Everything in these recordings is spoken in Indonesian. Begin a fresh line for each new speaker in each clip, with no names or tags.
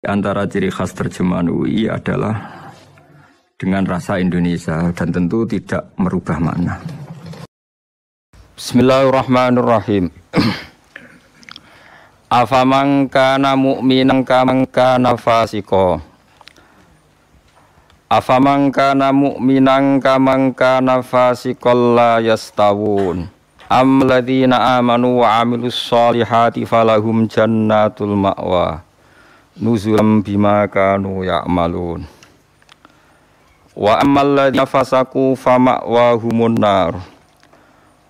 Antara ciri khas terjemahan UI adalah dengan rasa Indonesia dan tentu tidak merubah makna. Bismillahirrahmanirrahim. Afaman kana mu'minan kaman kana fasiko. Afaman kana mu'minan kaman kana fasikol la yastawun. Am ladhina amanu wa amilus salihati falahum jannatul ma'wa nuzulam bima kanu ya'malun. Wa ammal ladzina fasaku fama'wahumun nar.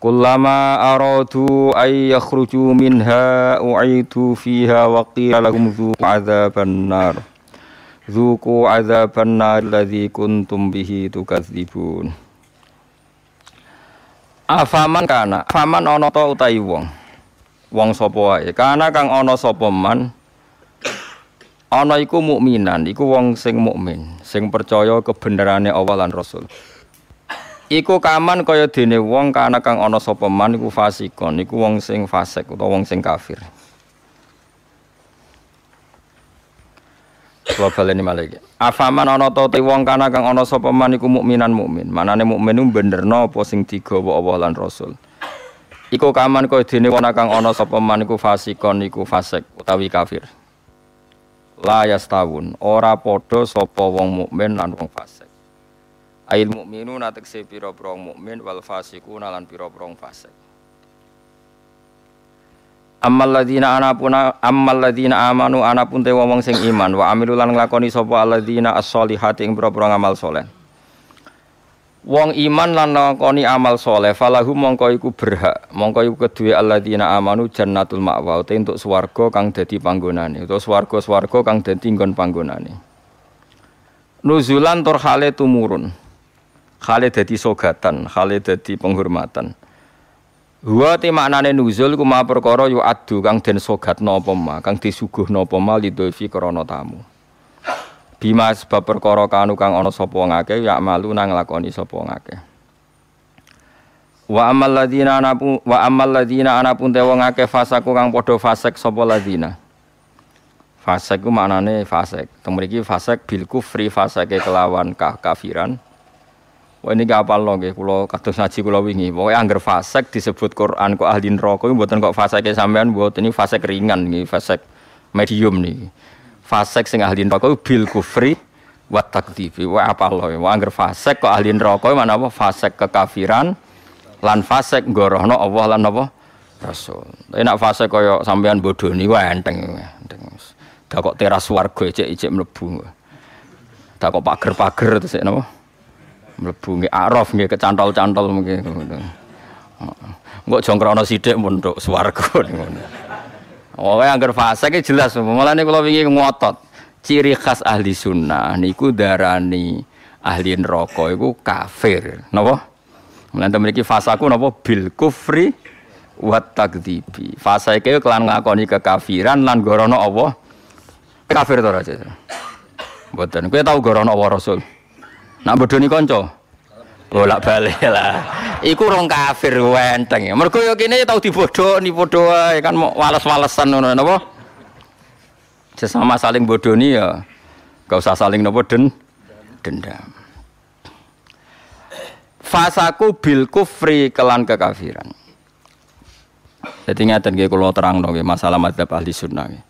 Kullama aradu ay yakhruju minha u'idu fiha wa qila lahum dzuqu adzaban nar. Dzuqu adzaban nar alladzi kuntum bihi tukadzibun. Afaman kana? Afaman ana ta utahi wong? Wong sapa wae? Kana kang ana sapa man Ana iku mukminan, iku wong sing mukmin, sing percaya kebenarannya Allah lan Rasul. Iku kaman kaya dene wong kana kang ana sapa man iku fasikon, iku wong sing fasik utawa wong sing kafir. Kula baleni malih Afaman ana ta wong kana kang ana sapa man iku mukminan mukmin. Manane mukmin ku benerno apa sing digawa Allah lan Rasul. Iku kaman kaya dene wong kang ana sapa man iku fasikon, iku fasik utawi kafir la yastawun. Ora padha sapa wong mukmin lan wong fasik. Ail mukminu natekse pira-pira mukmin wal fasiku lan pira-pira fasik. Ammal ladina anapuna ammal ladina amanu anapun te wong sing iman wa amilu lan nglakoni sapa alladzina as-solihati ing pira-pira ngamal saleh Wong iman lan lakoni amal soleh falahu mongko iku berhak. Mongko iku kedue alladzina amanu jannatul ma'wa te untuk swarga kang dadi panggonane utawa swarga-swarga kang dadi nggon panggonane. Nuzulan tur hale tumurun. Hale dadi sogatan hale dadi penghormatan. Wa te maknane nuzul ku ma perkara yu adu kang den sogatno apa ma kang disuguhno apa ma lidofi krana tamu Bima sebab perkara kanu kang ana sapa wong akeh ya malu nang lakoni sapa wong akeh. Wa amal ladina anapu wa amal ladina anapun te wong akeh fasaku kang padha fasek sapa ladina. Fasek ku maknane fasek. Teng mriki fasek bil kufri kelawan kafiran. Wah ini gak apal loh, kulo kados ngaji kulo wingi. Pokoknya angger fasek disebut Quran kok ahli neraka, buatan kok fasek sampean buat ini fasek ringan nih, fasek medium nih fasek sing ahli neraka bil kufri wa takdzibi wa apa lo wa angger fasek kok ahli neraka mana apa? Fasek kekafiran lan fasek ngorohno Allah lan apa? Rasul. Enak fasek kaya sampean bodoni wae enteng enteng. Dak kok teras warga ecek-ecek mlebu. Dak kok pager-pager terus napa? Mlebu nggih araf nggih kecantol-cantol mungkin. Enggak jongkrono sithik mun tok swarga. Oh, anggar fase ki jelas. Mulane kula wingi ngotot. Ciri khas ahli sunnah niku darani ahli neraka iku kafir. Napa? Mulane mriki fasaku napa bil kufri wa takdzibi. Fase iki kelan ngakoni kekafiran lan gorono Allah. Kafir to aja. Mboten. Kowe tau gorono Allah Rasul. Nak bodoni kanca? Bolak balik lah. Iku rong kafir wenteng. Mergo yo kene tau dibodoni padha wae kan wales-walesan ngono napa? Sesama saling bodoni ya gak usah saling napa den dendam. Fasaku bil kufri kelan kekafiran. Jadi ngeten nggih kula terangno nggih masalah madzhab ahli sunnah nggih.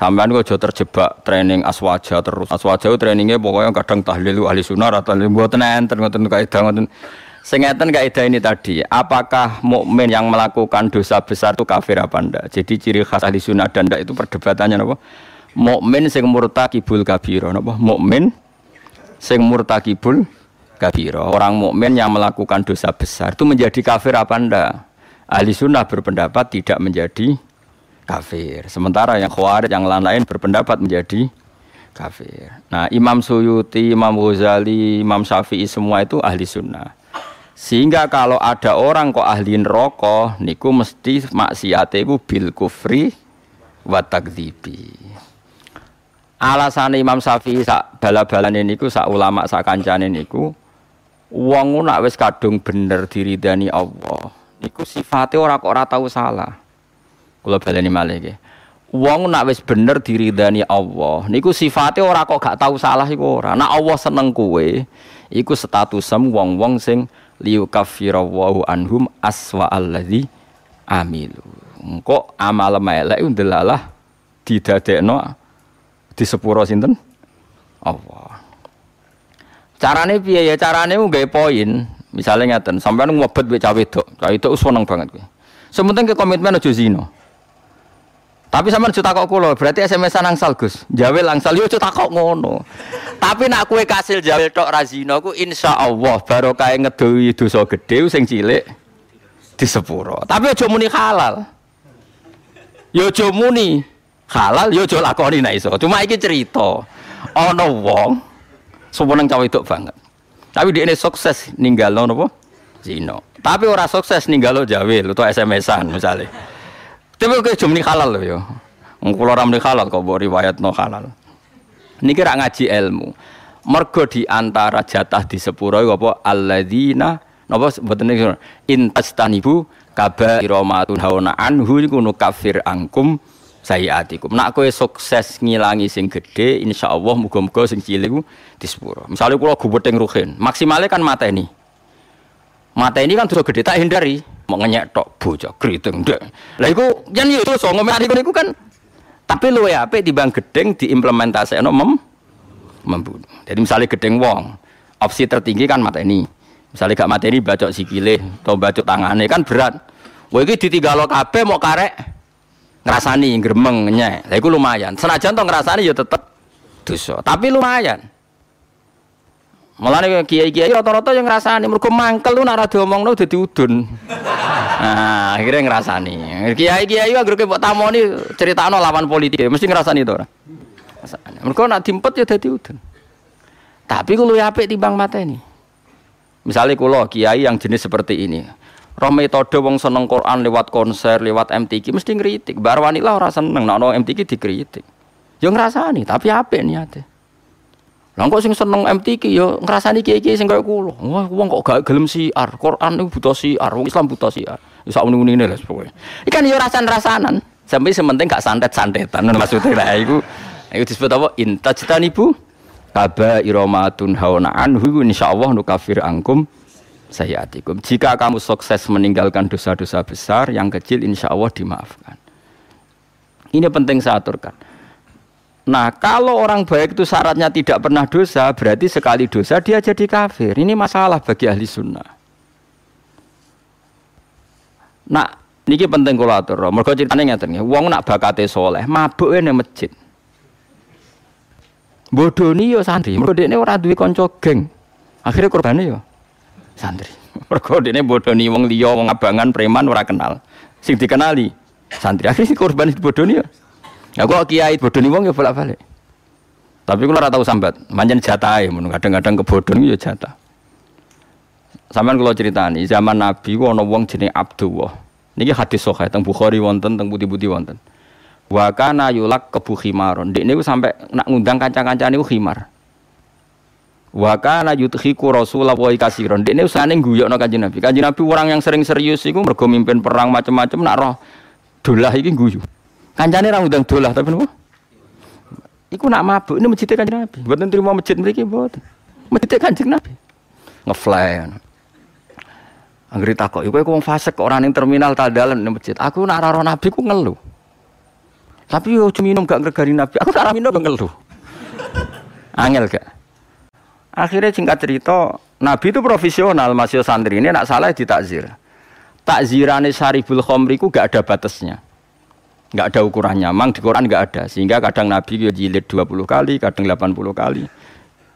Sampean kok terjebak training aswaja terus. Aswaja trainingnya pokoknya kadang tahlil ahli sunnah atau tahlil mboten enten ngoten kaidah ngoten. Sing ngeten kaidah ini tadi, apakah mukmin yang melakukan dosa besar itu kafir apa ndak? Jadi ciri khas ahli sunnah dan ndak itu perdebatannya napa? Mukmin sing murtakibul kabiro napa? Mukmin sing murtakibul kabiro. Orang mukmin yang melakukan dosa besar itu menjadi kafir apa ndak? Ahli sunnah berpendapat tidak menjadi kafir. Sementara yang khawarij yang lain-lain berpendapat menjadi kafir. Nah, Imam Suyuti, Imam Ghazali, Imam Syafi'i semua itu ahli sunnah. Sehingga kalau ada orang kok ahli neraka niku mesti maksiat itu bil kufri wa takdzibi. Alasan Imam Syafi'i sak bala-balane niku sak ulama sak kancane niku wong nak wis kadung bener diridani Allah. Niku sifatnya ora kok ora tahu salah. Kula baleni malih nggih. Wong nak wis bener diridani Allah, niku sifatnya ora kok gak tahu salah iku ora. Nak Allah seneng kowe, iku statusem wong-wong sing liyukaffirawau anhum aswa alladzi amilu. Engko amal melek ndelalah didadekno di sepuro sinten? Allah. Carane piye ya? Carane nggawe poin. Misalnya ngeten, sampean ngobet wek cawe wedok. Cawe wedok seneng banget kowe. Sementing ke komitmen aja zina. Tapi sama juta kok kulo, berarti SMS angsal Gus. Jawel angsal yo juta kok ngono. Tapi nak kue kasil jawel tok razino ku insya Allah baru kayak ngedoi dosa gede sing cilik di sepuro. Tapi aja muni halal. Yo muni halal, yo lakoni nek iso. Cuma iki cerita. Ana wong suweneng cawe itu banget. Tapi dia ini sukses ninggal napa? Zino. Tapi ora sukses ninggal lo jawel atau SMS-an misalnya. Tapi oke jumlah halal loh ya. Ngkulo ramli halal kok bawa riwayat no halal. Ini kira ngaji ilmu. Mergo di antara jatah di sepuro apa alladzina napa mboten niku intastanibu kaba iromatun hauna anhu iku kafir angkum sayiatikum. Nak kowe sukses ngilangi sing gede, insyaallah muga-muga sing cilik di sepuro. Misalnya kula gubeteng ruhin, maksimalnya kan mata ini. Mata ini kan terus gede tak hindari mau ngenyek tok bocah kriting dek. Lah iku yen yo dosa ngomong iku kan tapi luwe apik timbang gedeng diimplementasikno mem membunuh. Jadi misalnya gedeng wong, opsi tertinggi kan mata ini. Misalnya gak mata ini bacok sikile atau bacok tangannya kan berat. Wah iki ditinggalo kabeh mau karek ngrasani gremeng nyek. Lah iku lumayan. Senajan to ngrasani ya tetep dosa, tapi lumayan. Mulane kiai-kiai rata-rata yang ngrasani mergo mangkel lu nek ora diomongno dadi udun. Nah, akhirnya ngrasani. Kiai-kiai anggere kok tamoni critakno lawan politik, mesti ngrasani to ora. Mergo nak dimpet ya dadi udun. Tapi kulo apik timbang mateni. Misalnya kulo kiai yang jenis seperti ini. Roh metode wong seneng Quran lewat konser, lewat MTQ mesti ngritik. Bar wanita ora seneng nek no MTQ dikritik. Ya ngrasani, tapi apik niate. Lah kok sing seneng MTQ ya ngrasani kiai-kiai sing kaya kula. Wah, wong kok gak gelem siar. Quran itu butuh siar, wong Islam butuh siar. Ya sak muni-munine lah pokoke. Ikan ya rasan-rasanan. Sampai sementing gak santet-santetan maksudnya lah iku. Iku disebut apa? Intajtanibu kaba iromatun hauna anhu insyaallah nukafir angkum sayyatikum. Jika kamu sukses meninggalkan dosa-dosa besar, yang kecil insya Allah dimaafkan. Ini penting saya aturkan. Nah, kalau orang baik itu syaratnya tidak pernah dosa, berarti sekali dosa dia jadi kafir. Ini masalah bagi ahli sunnah. Nah, ini penting kalau atur. Mereka ceritanya ngeten ya, wong nak bakate soleh, mabuk ini masjid. Bodoh nih yo santri. Mereka ini orang duit konco geng. Akhirnya korbannya yo santri. Mereka ini bodoh nih wong liya, wong abangan, preman, orang kenal. Sing dikenali santri. Akhirnya korban bodoh nih yo. Ya kok kiai bodoh nih wong ya bolak-balik. Tapi kalau rata tahu sambat, manjan jatah ya, kadang-kadang kebodohan ya jatah. Sampean kalau ceritani zaman Nabi ono wong jenenge Abdullah. Niki hadis sahih teng Bukhari wonten teng putih-putih wonten. Wa kana yulak kebu khimaron. Dek niku sampai nak ngundang kanca-kancane niku khimar. Wa kana yuthiku Rasulullah kasiron. Dek niku sane guyokno Kanjeng Nabi. Kanjeng Nabi orang yang sering serius iku mergo mimpin perang macam-macam nak roh dolah iki guyu. Kancane ra ngundang dolah tapi nopo? Iku nak mabuk ini masjid kanjeng Nabi. Mboten terima masjid mriki mboten. Masjid kanjeng Nabi. Ngefly. Anggere takok, iku wong fasik kok orang ning terminal ta dalan ning masjid. Aku nak ora Nabi ku ngeluh. Tapi yo minum gak ngregani Nabi. Aku ora minum ngeluh. Angel gak? Akhirnya singkat cerita, Nabi itu profesional, masih santri ini nak salah ditakzir. Takzirane Syaribul Khomri ku gak ada batasnya nggak ada ukurannya. Mang di Quran nggak ada. Sehingga kadang Nabi jilid 20 kali, kadang 80 kali.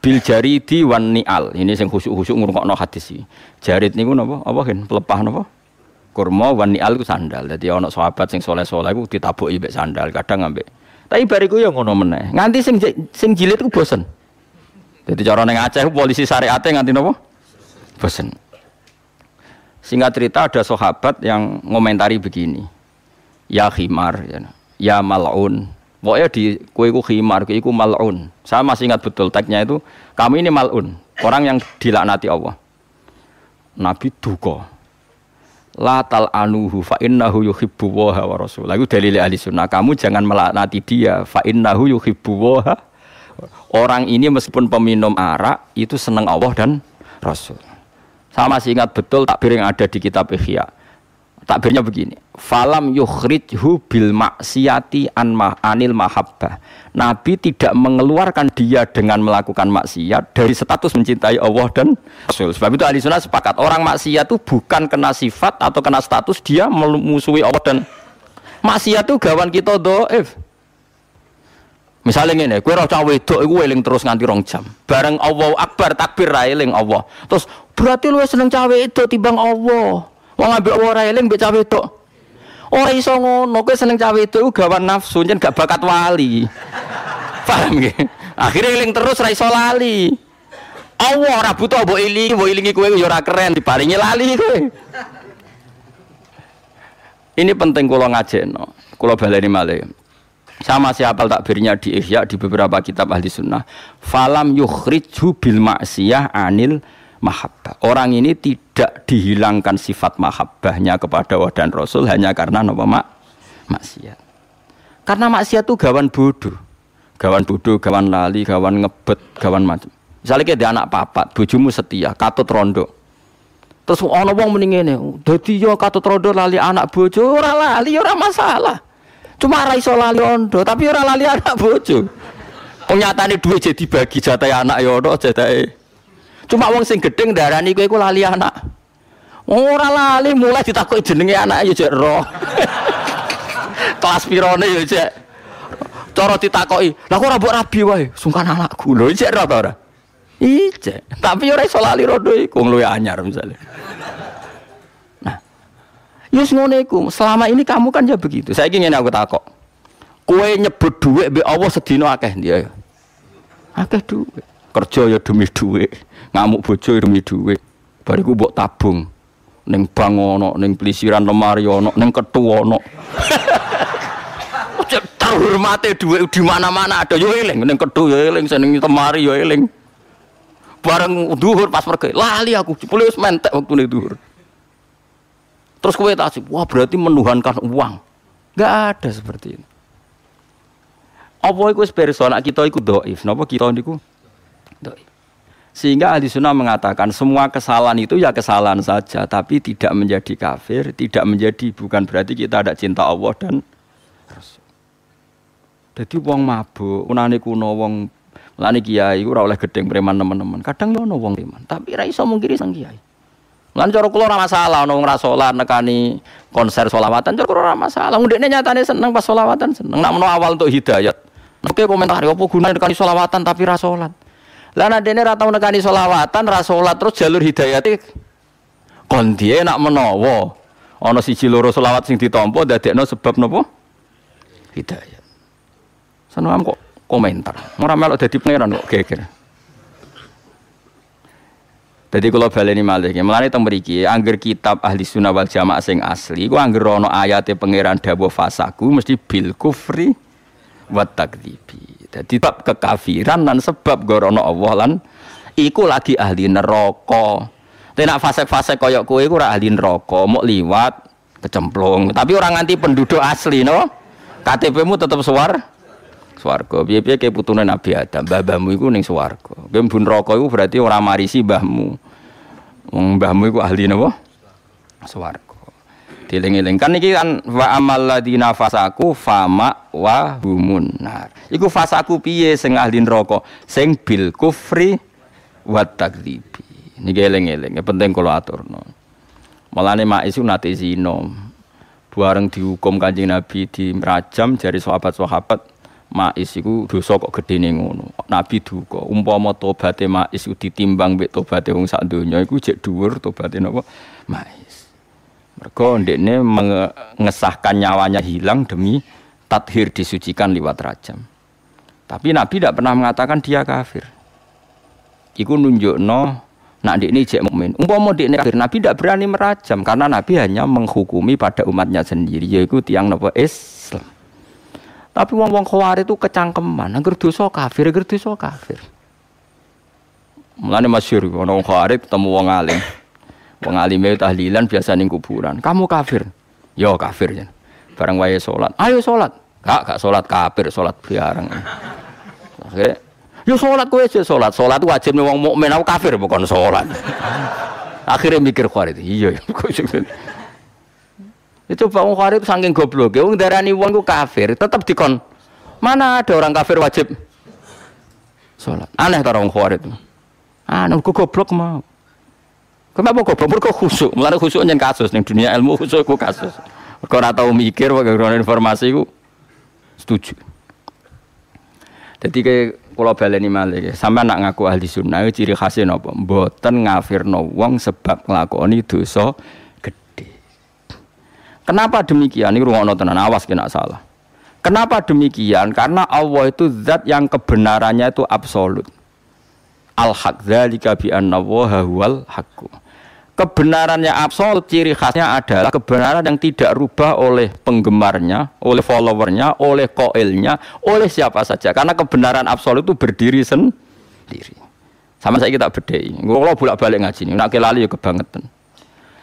Bil jaridi wan ni'al. Ini sing khusuk-khusuk no hadis iki. Jarid niku napa? Apa kan? Pelepah napa? Kurma wan ni'al ku sandal. Jadi ana sahabat sing soleh-soleh ku ditabuki mbek sandal, kadang ambek. Tapi bariku ya ngono meneh. Nganti sing sing jilid ku bosen. Jadi cara ning Aceh polisi syariate nganti napa? Bosen. Singkat cerita ada sahabat yang ngomentari begini ya khimar ya, ya malun pokoknya di kue ku khimar kue ku malun saya masih ingat betul tagnya itu kami ini malun orang yang dilaknati Allah Nabi duka La tal anuhu fa innahu yuhibbu wa rasul. Lagu dalil ahli sunnah. Kamu jangan melaknati dia fa innahu yuhibbu wa Orang ini meskipun peminum arak itu senang Allah dan Rasul. Saya masih ingat betul takbir yang ada di kitab Ihya. Takbirnya begini. Falam yukhrijhu bil maksiati an ma anil mahabbah. Nabi tidak mengeluarkan dia dengan melakukan maksiat dari status mencintai Allah dan Rasul. Sebab itu ahli sunnah sepakat orang maksiat itu bukan kena sifat atau kena status dia memusuhi Allah dan maksiat itu gawan kita doif. Misalnya ini, kue roh cawe itu, gue eling terus nganti rong jam. Bareng Allah Akbar takbir ra eling Allah. Terus berarti lu seneng cawe itu timbang Allah. Wong ngambil Allah ra eling mbek cawe itu. Ora iso ngono, kowe seneng cawe itu gawan nafsu, jen gak bakat wali. Paham nggih? Akhirnya eling terus ra iso lali. Allah ora butuh mbok ilingi, mbok ilingi kowe yo ora keren diparingi lali kowe. Ini penting kula ngajeno. Kula baleni malih. Sama hafal takbirnya di Ihya di beberapa kitab ahli sunnah. Falam yukhrijhu bil maksiyah anil mahabbah. Orang ini tidak dihilangkan sifat mahabbahnya kepada Allah dan Rasul hanya karena nama mak maksiat. Karena maksiat itu gawan bodoh. Gawan bodoh, gawan lali, gawan ngebet, gawan macam. Misalnya kayak anak papat, bojomu setia, katut rondo. Terus ono wong mending ngene, dadi yo katut rondo lali anak bojo, ora lali ora masalah. Cuma ora iso lali ondo, tapi ora lali anak bojo. Penyatane duit jadi bagi jatah anak ya ono. Cuma wong sing gedeng darani kowe iku lali anak. Ora lali mulai ditakoki jenenge anak ya jek roh. Kelas pirone ya jek. Cara ditakoki, "Lah kok ora mbok rabi wae?" Sungkan anakku. Lho jek roh ta ora? Ije, tapi ora iso lali rodo iku luwe anyar misalnya. Yus ngono iku. Selama ini kamu kan ya begitu. Saya ingin aku takok. Kue nyebut duit be Allah sedino akeh dia. Akeh duit. Kerja ya demi duit. Ngamuk bojo demi duit. Bariku mbok tabung. Ning bang ono, pelisiran lemari ono, ning ketu ono. Terhormate duit di mana-mana ada yo eling ning ketu yo eling seneng lemari yo eling. Bareng duhur pas pergi, lali aku, polis mentek waktu nih duhur. Terus kue tasib, wah berarti menuhankan uang. Gak ada seperti ini. Apa itu personal kita itu doif, napa kita niku doif. Sehingga ahli sunnah mengatakan semua kesalahan itu ya kesalahan saja, tapi tidak menjadi kafir, tidak menjadi bukan berarti kita ada cinta Allah dan Rasul. Jadi wong mabuk, unane kuno wong lani kiai ora oleh gedeng preman teman-teman. Kadang yo ono wong preman, tapi ra iso mungkiri sang kiai. Lan cara kula ora masalah ono ora salat nekani konser selawatan cara kula ora masalah. Ndekne nyatane seneng pas selawatan seneng. Nak menawa awal untuk hidayat. Oke komentar apa gunane nekani selawatan tapi ra salat. Lah nek dene ra tau nekani selawatan ra salat terus jalur hidayate kon dia nak menawa ana siji loro selawat sing ditampa dadekno sebab napa? Hidayat. Seneng kok komentar. Ora melok dadi pangeran kok geger. Jadi kalau baleni malih, melani teng mriki, angger kitab ahli sunnah wal jamaah sing asli, ku angger ono ayate pangeran dawuh fasaku mesti bil kufri wa takdzibi. Jadi bab kekafiran dan sebab gorono Allah lan iku lagi ahli neraka. Tenak fase-fase koyok kowe iku ahli neraka, mau liwat kecemplung. Tapi orang nganti penduduk asli no. KTP-mu tetap suar swarga. Piye-piye kayak putune Nabi Adam, mbah-mbahmu iku ning swarga. Kowe mbun iku berarti ora marisi mbahmu. Wong mbahmu iku ahli napa? Swarga. Dieling-eling kan iki kan wa amal ladina fasaku fama wa humun nar. Iku fasaku piye sing ahli neraka? Sing bil kufri wa takdzibi. Niki eling-eling, penting kula aturno. Malane mak isu nate zina. Bareng dihukum Kanjeng Nabi di merajam jari sahabat-sahabat Mais iku dosa kok gedene ngono. Nabi duka. Umpama tobaté Mais ditimbang mbek tobaté wong sak donya iku jek dhuwur tobaté napa? Mais. Mergo ndekne mengesahkan nyawanya hilang demi tathir disucikan liwat rajam. Tapi Nabi tidak pernah mengatakan dia kafir. Iku nunjukno nak ndekne jek mukmin. Umpama ndekne kafir, Nabi tidak berani merajam karena Nabi hanya menghukumi pada umatnya sendiri yaitu tiang napa Islam. Tapi wong-wong khawari itu kecangkeman, angger dosa kafir, angger dosa kafir. Mulane masyhur wong khawari ketemu wong alim. Wong alime tahlilan biasa ning kuburan. Kamu kafir. Yo kafir ya. Barang wae salat. Ayo salat. Gak gak salat kafir, salat biarang. Oke. Yo salat kowe aja salat. Salat wajib wong mukmin aku kafir bukan salat. Akhirnya mikir Khalid, iya Itu Bang Khalid saking goblok, wong darani wong ku kafir, tetap dikon. Mana ada orang kafir wajib salat. Aneh ta wong Khalid. Aneh ku goblok mau. Kenapa goblok? Mergo khusuk. Mulane khusuk nyen kasus ning dunia ilmu khusuk ku kasus. Kau ora tau mikir wae informasi ku setuju. Jadi kayak kalau baleni malih, sama nak ngaku ahli sunnah, ciri khasnya nopo, boten ngafirno wong sebab nglakoni dosa gede. Kenapa demikian? Ini rumah tenan, awas kena salah. Kenapa demikian? Karena Allah itu zat yang kebenarannya itu absolut. Al-haq dzalika bi anna huwal kebenarannya absolut ciri khasnya adalah kebenaran yang tidak rubah oleh penggemarnya, oleh followernya, oleh koilnya, oleh siapa saja. Karena kebenaran absolut itu berdiri sendiri. Sama saya kita bedai. Kalau bolak balik ngaji nih, nak kelali ya kebangetan.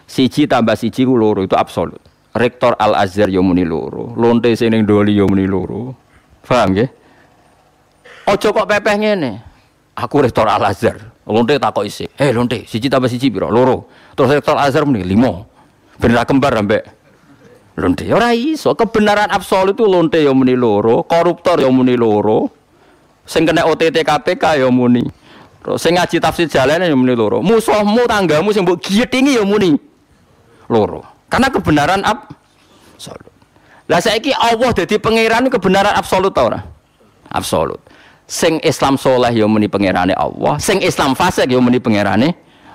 Siji tambah siji ku loro itu absolut. Rektor Al Azhar yo muni loro, lonte sing doli yo muni loro. Paham ya? Ojo kok pepeh. Aku rektor Al Azhar. Lonte takok isi. Eh lonte, siji tambah siji piro? Loro. Terus rektor Azhar muni limo. Bener kembar ambek lonte. Ora iso. Kebenaran absolut itu lonte yo muni loro, koruptor yo muni loro. Sing kena OTT KPK yo muni. Terus sing ngaji tafsir jalan yo muni loro. Musuhmu tanggamu sing mbok giyetingi yo muni loro. Karena kebenaran absolut. Lah saiki Allah dadi pangeran kebenaran absolut ta ora? Absolut sing Islam soleh ya muni pangerane Allah, sing Islam fasik ya muni pangerane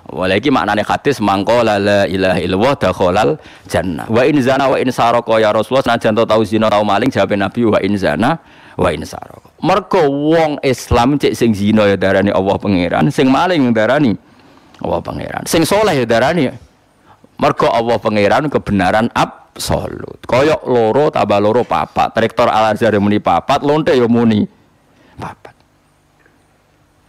Walaki maknane hadis mangkola la ilaha illallah dakhalal jannah. Wa in zana wa in saraka ya Rasulullah senajan tau zina tau maling jawab Nabi wa in zana wa in saraka. Mergo wong Islam cek sing zina ya darani Allah pangeran, sing maling darani Allah pangeran. Sing soleh ya darani mergo Allah pangeran kebenaran absolut. Koyok loro tambah loro papat. Rektor Al Azhar ya muni papat, lonte ya muni papat.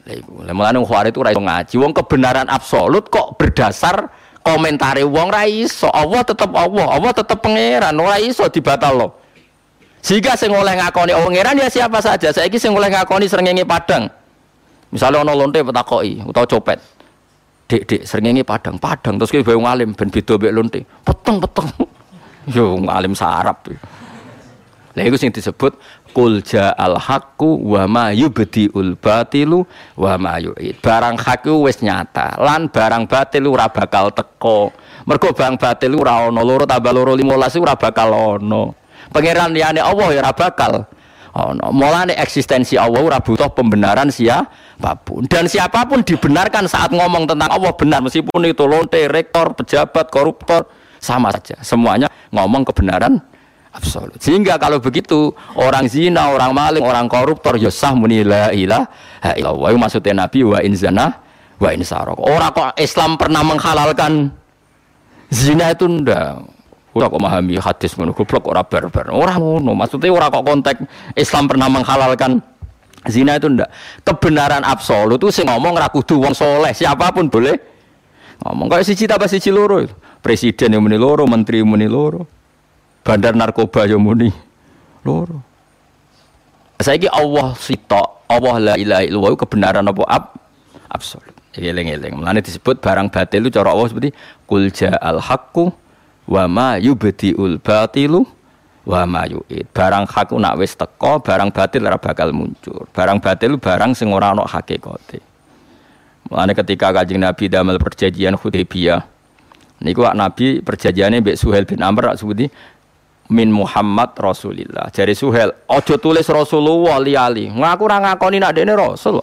Lha mulane khawarij itu ora iso ngaji. Wong kebenaran absolut kok berdasar komentari wong ra iso. Allah tetep Allah, Allah tetep pangeran, ora iso dibatalno. Jika sing oleh ngakoni pangeran ya siapa saja. Saiki sing oleh ngakoni srengenge padang. Misalnya ana lonte petakoki utawa copet. Dek, dek, padang, padang terus kowe bae ngalim ben beda mek lonte. Peteng, peteng. Yo ngalim sarap. Lha iku sing disebut Kul ja'al haqqu wa ma yubdiul batilu wa ma yu'id. Barang hak wis nyata, lan barang batil ora bakal teko. Mergo barang batil ora ana loro tambah loro 15 ora bakal ana. Pangeran liyane Allah ya ora bakal ana. Mulane eksistensi Allah ora butuh pembenaran siapa pun. Dan siapa pun dibenarkan saat ngomong tentang Allah benar meskipun itu lonte, rektor, pejabat, koruptor sama saja. Semuanya ngomong kebenaran absolut. Sehingga kalau begitu orang zina, orang maling, orang koruptor ya sah muni la ilaha illallah. Maksudnya Nabi wa in zina wa in sarok. Orang kok Islam pernah menghalalkan zina itu ndak. Ora kok memahami hadis ngono goblok ora barbar. Ora ngono. Maksudnya ora kok konteks Islam pernah menghalalkan zina itu ndak. Kebenaran absolut itu sing ngomong ra kudu wong soleh, siapa pun boleh ngomong. Kayak siji tambah siji loro. Presiden yang muni loro, menteri yang muni loro bandar narkoba yo muni. Loro. Saiki Allah sitok Allah la ilaha illallah kebenaran apa? Ab absolut. Eling-eling. Mulane disebut barang batil itu cara Allah seperti kul ja'al haqqu wa ma yubdiul batilu wa ma yu'id. Barang hak nak wis teko barang batil ora bakal muncul. Barang batil barang sing ora ana hakikate. Mulane ketika kanjeng Nabi damel perjanjian Hudaybiyah niku Nabi perjanjiannya mbek Suhail bin Amr seperti min Muhammad Rasulillah. Jadi Suhel, ojo tulis Rasulullah ali-ali. Ngaku ora ngakoni nak dene Rasul.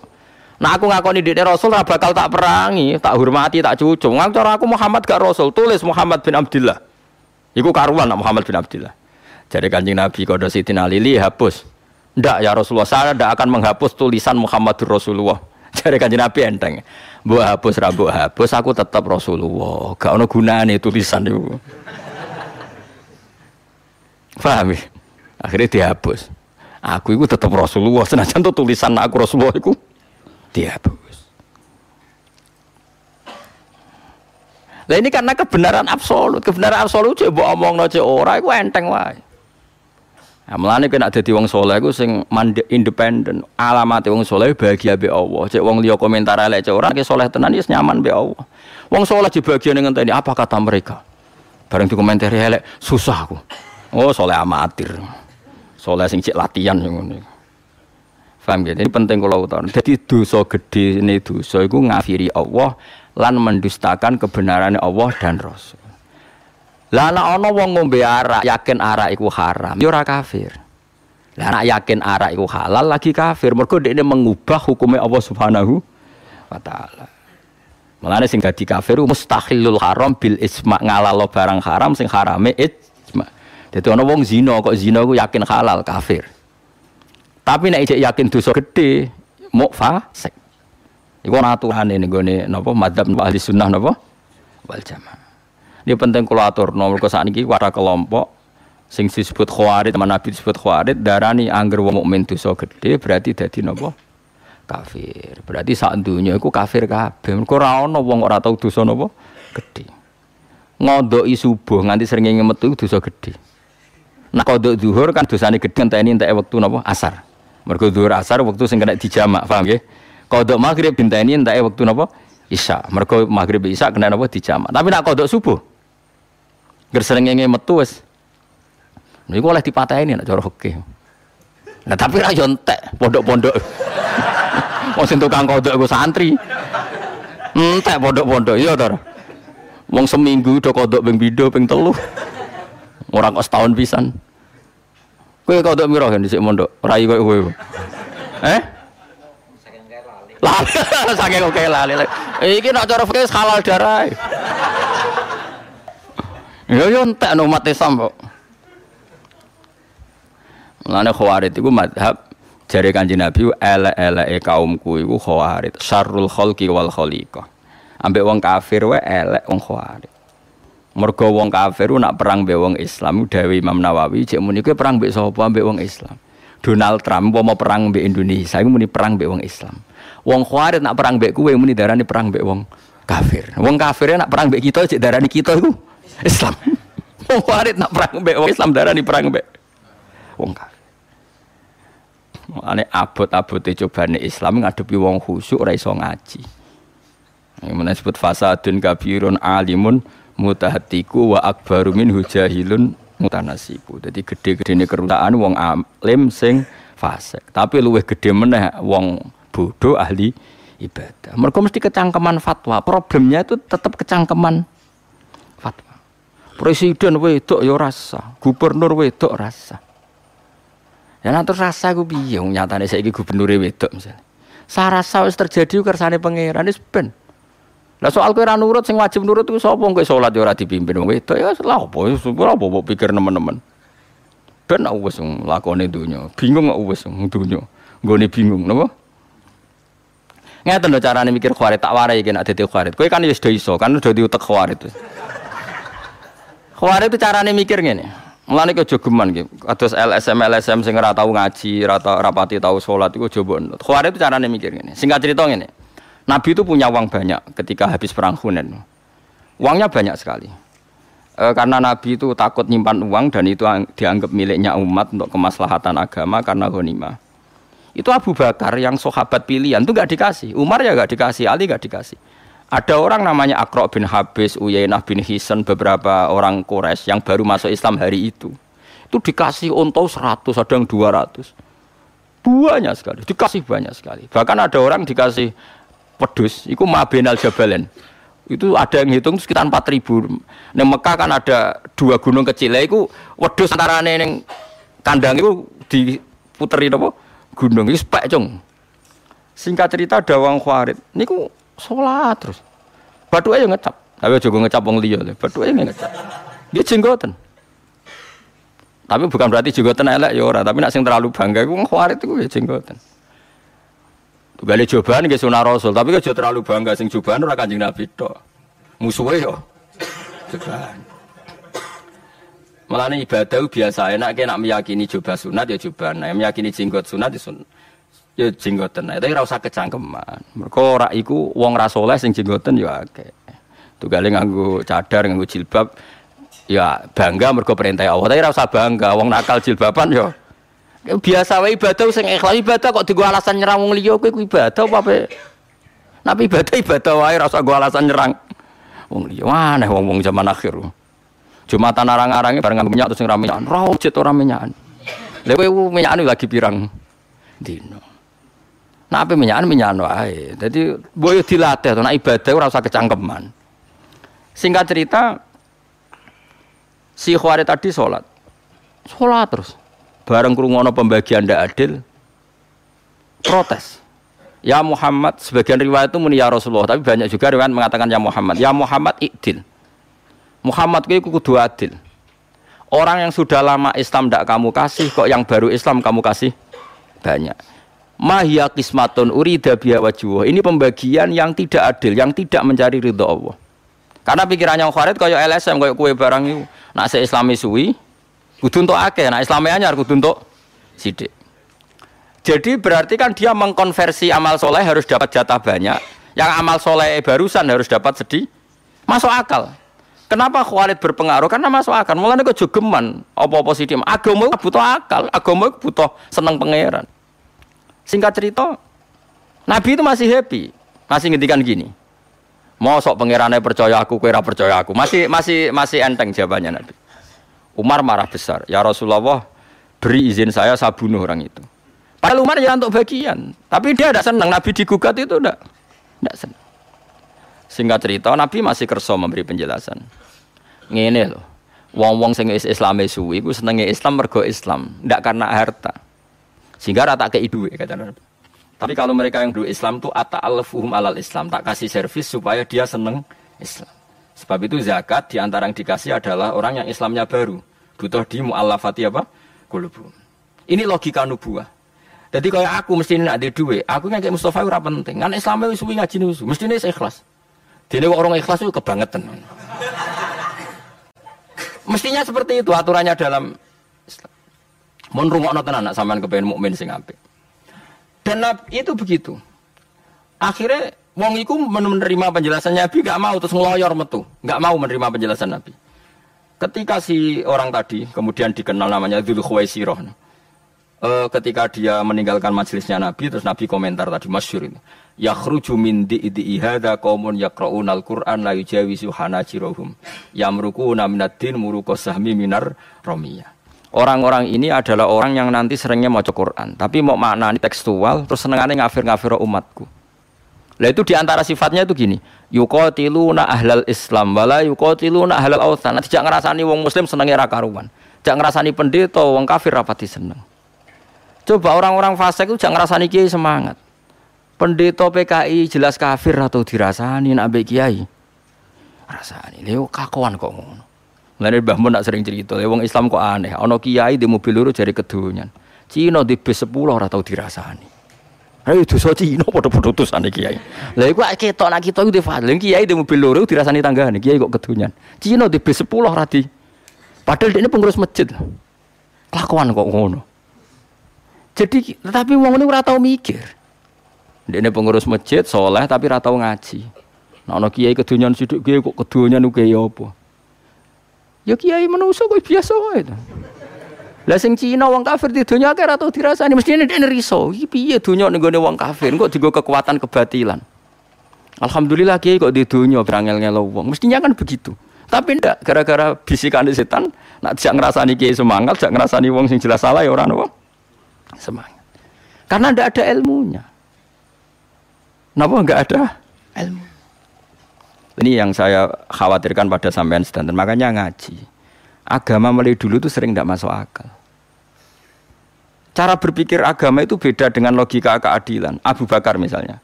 Nah aku ngakoni dene Rasul ora bakal tak perangi, tak hormati, tak cucu. Ngaku cara aku Muhammad gak Rasul, tulis Muhammad bin Abdullah. Iku karuan nak Muhammad bin Abdullah. Jadi kanjeng Nabi kode Siti Nalili hapus. Ndak ya Rasulullah, saya ndak akan menghapus tulisan Muhammadur Rasulullah. Jadi kanjeng Nabi enteng. Bu hapus, rabu hapus, aku tetap Rasulullah. Gak ono gunane tulisan itu. Paham ya? Akhirnya dihapus. Aku itu tetap Rasulullah. Senajan tuh tulisan aku Rasulullah itu dihapus. Lah ini karena kebenaran absolut, kebenaran absolut cek mbok omongno cek ora enteng wae. Nah, melane kena dadi wong saleh iku sing independen. Alamate wong saleh bahagia be Allah. Cek wong liya komentar elek cek ora ki saleh tenan wis nyaman be Allah. Wong saleh dibagian ngenteni apa kata mereka. Bareng dikomentari elek susah aku. Oh, saleh amatir. Saleh sing cek latihan ngono. Paham ya? Ini penting kalau utara. Jadi dosa gede ini dosa itu ngafiri Allah lan mendustakan kebenaran Allah dan Rasul. Lah ana ana wong ngombe arak, yakin arak iku haram, ya kafir. Anak yakin arak iku halal lagi kafir. Mergo dekne mengubah hukumnya Allah Subhanahu wa taala. Mulane sing dadi kafir mustahilul haram bil isma ngalalo barang haram sing harame ijma. Dadi ana wong zina kok zina ku yakin halal kafir. Tapi nek yakin dosa gede, mau fasik. Iku ana aturane ning gone napa madzhab ahli sunnah napa wal jamaah. Ini penting kula aturno mergo sakniki ada kelompok sing disebut khawarij Nabi disebut khawarij darani angger wong mukmin dosa gede berarti dadi napa kafir. Berarti sak dunya iku kafir kabeh. Mergo ora ana wong ora tau dosa napa gede. Ngodoki subuh nganti sering metu dosa gede. Nah kodok zuhur kan dosane gede ngenteni entek wektu napa asar. Mergo zuhur asar wektu sing kena dijamak, paham nggih? Kodok maghrib binteni entek waktu napa? Isya. Mergo maghrib isya kena napa dijamak. Tapi nak kodok subuh nge metu wis. Niku oleh dipateni nek cara fikih. Nah tapi ra yo pondok-pondok. Wong sing tukang kodok iku santri. Entek pondok-pondok iya to. Wong seminggu do kodok ping pindho ping telu. Ora kok setahun pisan. Kowe kodok mira kan dhisik mondok, rai kowe kowe. Eh? Lali, saking oke lali. Iki nak cara fikih halal darah. Ya yo entek no umat Islam kok. Mulane khawarit iku madhab jare Kanjeng Nabi elek-eleke kaumku iku khawarit, syarrul khalqi wal khaliqah. Ambek wong kafir wae elek wong khawarit. Mergo wong kafir nak perang mbek wong Islam Dewi Imam Nawawi cek muni kowe perang mbek sapa mbek wong Islam. Donald Trump mau perang mbek Indonesia iku muni perang mbek wong Islam. Wong khawarit nak perang mbek kowe muni darani perang mbek wong kafir. Wong kafir nak perang mbek kita cek darani kita iku Islam. Wong khawarit nak perang mbek wong Islam darani perang mbek wong kafir. Ane abot-abote cobane Islam ngadepi wong khusyuk ora iso ngaji. Yang disebut fasadun kabirun alimun mutahatiku wa akbaru min hujahilun mutanasiku. Jadi gede-gede ini kerutaan wong alim sing fasik. Tapi luwih gede meneh wong bodoh ahli ibadah. Mereka mesti kecangkeman fatwa. Problemnya itu tetap kecangkeman fatwa. Presiden wedok ya rasa, gubernur wedok rasa. Ya nanti rasa gue bingung nyatanya saya gubernur wedok misalnya. Saya rasa terjadi kersane pangeran ben. Lah soal kowe ora nurut sing wajib nurut iku sapa kowe salat ya ora dipimpin wong wedok ya lha apa ora apa pikir nemen-nemen. Ben aku wis lakone donya, bingung aku wis donya. Nggone bingung napa? Ngeten lho carane mikir khawarit tak warai iki nek dadi khawarit. Kowe kan wis do iso, kan udah diutek khawarit. Khawarit itu carane mikir ngene. Mulane kok jogeman iki. Kados LSM LSM sing ora tau ngaji, ora rapati tau salat iku coba. Khawarit itu carane mikir ngene. Singkat cerita ngene. Nabi itu punya uang banyak ketika habis perang Hunain. Uangnya banyak sekali. E, karena Nabi itu takut nyimpan uang dan itu dianggap miliknya umat untuk kemaslahatan agama karena ghanimah. Itu Abu Bakar yang sahabat pilihan itu gak dikasih. Umar ya gak dikasih, Ali gak dikasih. Ada orang namanya Akro bin Habis, Uyainah bin Hisan, beberapa orang Quraisy yang baru masuk Islam hari itu. Itu dikasih unta 100, ada yang 200. Banyak sekali, dikasih banyak sekali. Bahkan ada orang dikasih pedus itu mabenal jabalen itu ada yang hitung sekitar 4 ribu. Di Mekah kan ada dua gunung kecil. Itu wedus antara neng kandang itu diputeri apa gunung. Itu spek cung. Singkat cerita ada wong ini ku sholat terus. Batu aja ngecap. Tapi juga ngecap wong liya aja ngecap. Dia jenggotan tapi bukan berarti jenggotan elek ya ora. Tapi nak sing terlalu bangga ku khawarit itu ya jenggotan Gale cobaan ke sunah Rasul, tapi kan terlalu bangga sing cobaan ora Kanjeng Nabi tok. Musuhe yo. Cobaan. Malah ibadah biasa enak nak meyakini coba sunat ya coba, nah meyakini jenggot sunat ya sun ya jenggoten. Tapi ora usah kecangkeman. Mergo ora iku wong ra saleh sing jenggoten ya akeh. Tugale nganggo cadar, nganggo jilbab ya bangga mergo perintah Allah. Tapi ora usah bangga wong nakal jilbaban yo. Biasa wae ibadah sing ikhlas ibadah kok digo alasan nyerang wong liya kowe ibadah apa ape? Nabi ibadah ibadah wae usah go alasan nyerang wong liya. Aneh wong-wong zaman akhir. Jumatan arang-arange bareng minyak terus ora minyak. Ora jet ora minyak. Lha kowe minyak lagi pirang dino. Nah, apa minyakan minyakan wae. Jadi boyo dilatih, nah ibadah ora usah kecangkeman. Singkat cerita, si Khawarij tadi sholat, sholat terus. Bareng kerungono pembagian ndak adil, protes. Ya Muhammad, sebagian riwayat itu muni ya Rasulullah, tapi banyak juga riwayat mengatakan ya Muhammad. Ya Muhammad ikdil. Muhammad itu kudu adil. Orang yang sudah lama Islam tidak kamu kasih, kok yang baru Islam kamu kasih banyak. Mahya kismatun urida biya. Ini pembagian yang tidak adil, yang tidak mencari ridho Allah. Karena pikirannya Khalid kaya LSM kaya kue barang itu. Nak se Islami suwi, kudu untuk akeh, nak Islami anyar kudu untuk sidik. Jadi berarti kan dia mengkonversi amal soleh harus dapat jatah banyak. Yang amal soleh barusan harus dapat sedih. Masuk akal. Kenapa Khalid berpengaruh? Karena masuk akal. Mulanya kok jogeman. Apa-apa sidik. Agama butuh akal. Agama butuh seneng pangeran. Singkat cerita, Nabi itu masih happy, masih ngendikan gini. Mau sok pangerannya percaya aku, kira percaya aku. Masih masih masih enteng jawabannya Nabi. Umar marah besar. Ya Rasulullah, beri izin saya saya bunuh orang itu. Padahal Umar ya untuk bagian, tapi dia tidak senang. Nabi digugat itu tidak, tidak senang. Singkat cerita, Nabi masih kerso memberi penjelasan. Ngene loh, wong-wong sing Islam suwi, senengnya Islam mergo Islam, tidak karena harta. Sehingga rata ke idu kata Nabi. Tapi kalau mereka yang dulu Islam tuh ata alfuhum alal Islam tak kasih servis supaya dia seneng Islam. Sebab itu zakat di antara yang dikasih adalah orang yang Islamnya baru butuh di mu'allafati apa? Kulubu. Ini logika nubuah. Jadi kayak aku mesti nak di duit, aku kayak Mustafa ora penting. Kan Islamnya wis suwi ngaji nusu, mesti ini ikhlas. Dene orang ikhlas itu kebangetan. Mestinya seperti itu aturannya dalam Islam. Mun rungokno tenan anak sampean kepengen mukmin sing apik. Dan itu begitu. Akhirnya wong iku menerima penjelasan Nabi gak mau terus ngeloyor metu, gak mau menerima penjelasan Nabi. Ketika si orang tadi kemudian dikenal namanya Dzul Khuwaisirah. E, ketika dia meninggalkan majelisnya Nabi terus Nabi komentar tadi masyhur itu. Yakhruju min di'i hadza qaumun yaqra'una al-Qur'an la yujawizu hanajirahum. Yamruquna minad din muruqasahmi minar ramiyah. Orang-orang ini adalah orang yang nanti seringnya mau Quran, tapi mau maknani tekstual, terus senengannya ngafir-ngafir umatku. Lah itu di antara sifatnya itu gini, yukotiluna ahlal Islam, wala yukotiluna ahlal awthan. Tidak ngerasani wong Muslim senengnya rakaruan, tidak ngerasani pendeta, wong kafir rapati seneng. Coba orang-orang fasik itu jangan ngerasani kiai semangat. Pendeta PKI jelas kafir atau dirasani nak kiai. Rasani, leo kakuan kok ngono. Mulane Mbah Mun nak sering cerita, wong Islam kok aneh. Ana kiai di mobil loro jari kedonyan. Cina di bis 10 ora tau dirasani. Ayo dosa Cina padha-padha utusane kiai. Lah iku ketok nak kita iku difadlen kiai di mobil loro dirasani tanggane, kiai kok kedonyan. Cina di bis 10 ora di. Padahal dia pengurus masjid. Kelakuan kok ngono. Jadi tetapi wong ini ora tau mikir. Dia pengurus masjid, soleh tapi ora tau ngaji. Nah, ana kiai kedonyan sithik kiai kok kedonyan kiai apa? Ya kiai menungso kok biasa wae. Lah sing Cina wong kafir di dunia akeh atau dirasani mesti ini dene riso. Iki piye dunya ning gone wong kafir kok digo kekuatan kebatilan. Alhamdulillah kiai kok di dunia berangel-ngelo wong. Mestinya kan begitu. Tapi ndak gara-gara bisikan setan nak jak ngrasani kiai semangat, jak ngrasani wong sing jelas salah ya ora nopo. Semangat. Karena ndak ada ilmunya. Napa enggak ada ilmu? Ini yang saya khawatirkan pada sampean sedanten. Makanya ngaji. Agama mulai dulu itu sering tidak masuk akal. Cara berpikir agama itu beda dengan logika keadilan. Abu Bakar misalnya.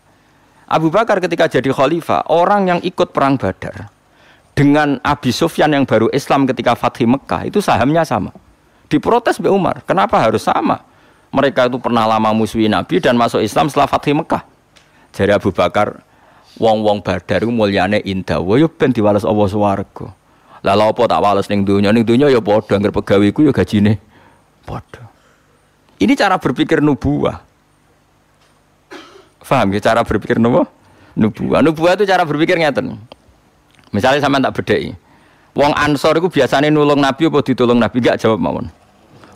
Abu Bakar ketika jadi khalifah, orang yang ikut perang Badar dengan Abi Sufyan yang baru Islam ketika Fatih Mekah itu sahamnya sama. Diprotes Mbak Umar, kenapa harus sama? Mereka itu pernah lama musuhi Nabi dan masuk Islam setelah Fatih Mekah. Jadi Abu Bakar, wong-wong badar ku mulyane indah yo ben diwales Allah swarga lah lha apa tak wales ning donya ning donya ya padha anggere pegaweku ya gajine padha ini cara berpikir nubuah paham ya cara berpikir nubuah nubuah nubuah itu cara berpikir ngeten Misalnya sama tak bedai. Wong Ansor itu biasanya nulung Nabi apa ditulung Nabi? Gak jawab mawon.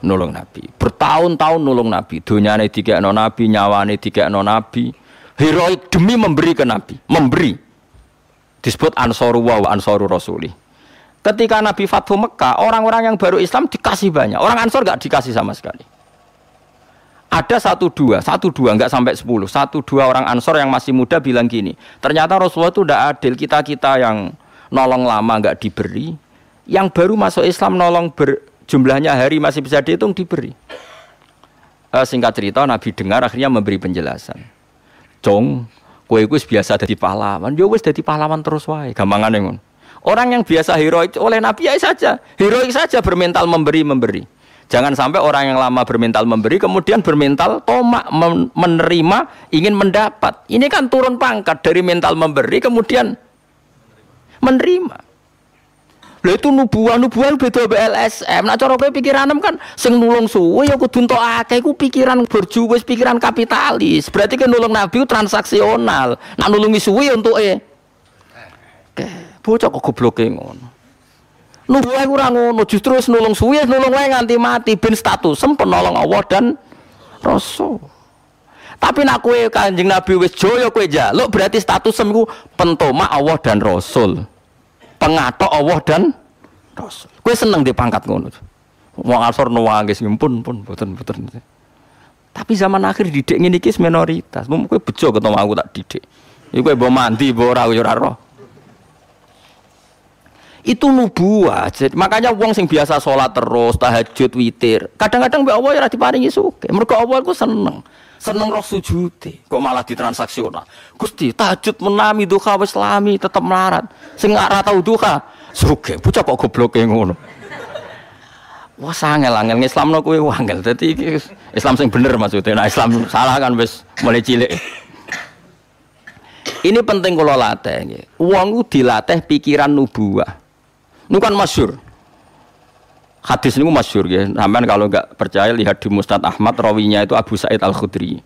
Nulung Nabi. Bertahun-tahun nulung Nabi. Dunyane no Nabi, nyawane no Nabi. Heroik demi memberi ke Nabi. Memberi. Disebut Ansoru wa Ansoru Rasuli. Ketika Nabi Fathu Mekah, orang-orang yang baru Islam dikasih banyak. Orang Ansor gak dikasih sama sekali. Ada satu dua, satu dua nggak sampai sepuluh, satu dua orang Ansor yang masih muda bilang gini. Ternyata Rasulullah itu tidak adil. Kita kita yang nolong lama nggak diberi, yang baru masuk Islam nolong ber, jumlahnya hari masih bisa dihitung diberi. E, singkat cerita Nabi dengar akhirnya memberi penjelasan. Cong, kue biasa jadi pahlawan, yo wes jadi pahlawan terus wae, gampangan ngono. Orang yang biasa heroik oleh Nabi ya saja, heroik saja bermental memberi memberi. Jangan sampai orang yang lama bermental memberi kemudian bermental tomak menerima ingin mendapat. Ini kan turun pangkat dari mental memberi kemudian menerima. Lha itu nubuah, nubuah beda BLSM. Nak cara kowe kan sing nulung suwe ya kudu entuk akeh iku pikiran berjuwis, pikiran kapitalis. Berarti kan nulung nabi transaksional. Nak nulungi suwe untuk e. Bocah kok gobloke ngono. Nubuah ora ngono, justru nulung suwe nulung wae nganti mati ben status sempet nolong Allah dan Rasul. Tapi nak kue kanjeng Nabi wis joyo kue jaluk berarti status semku pentoma Allah dan Rasul. Pengatok Allah dan Rasul. Kue seneng di pangkat ngono. Wong asor nuwangis pun pun boten boten. Tapi zaman akhir didik ngene iki minoritas. Mung kowe bejo ketemu aku tak didik. Iku kowe mbok mandi mbok ora ora Itu nubuah. Jadi, makanya wong sing biasa sholat terus, tahajud, witir. Kadang-kadang mbak Allah ya diparingi suke. Mereka Allah aku seneng. Seneng roh sujute kok malah ditransaksional. Gusti tahajud menami duha wis lami tetep melarat. Sing ora tau duha suge bocah kok gobloke ngono. Wah sangel angel Islam no kowe wangel dadi Islam sing bener maksudnya. Nah Islam salah kan wis mulai cilik. Ini penting kalau latih uang dilatih pikiran nubuah ini kan masyur Hadis ini masyur ya. Sampai kalau nggak percaya lihat di Mustad Ahmad rawinya itu Abu Said Al Khudri.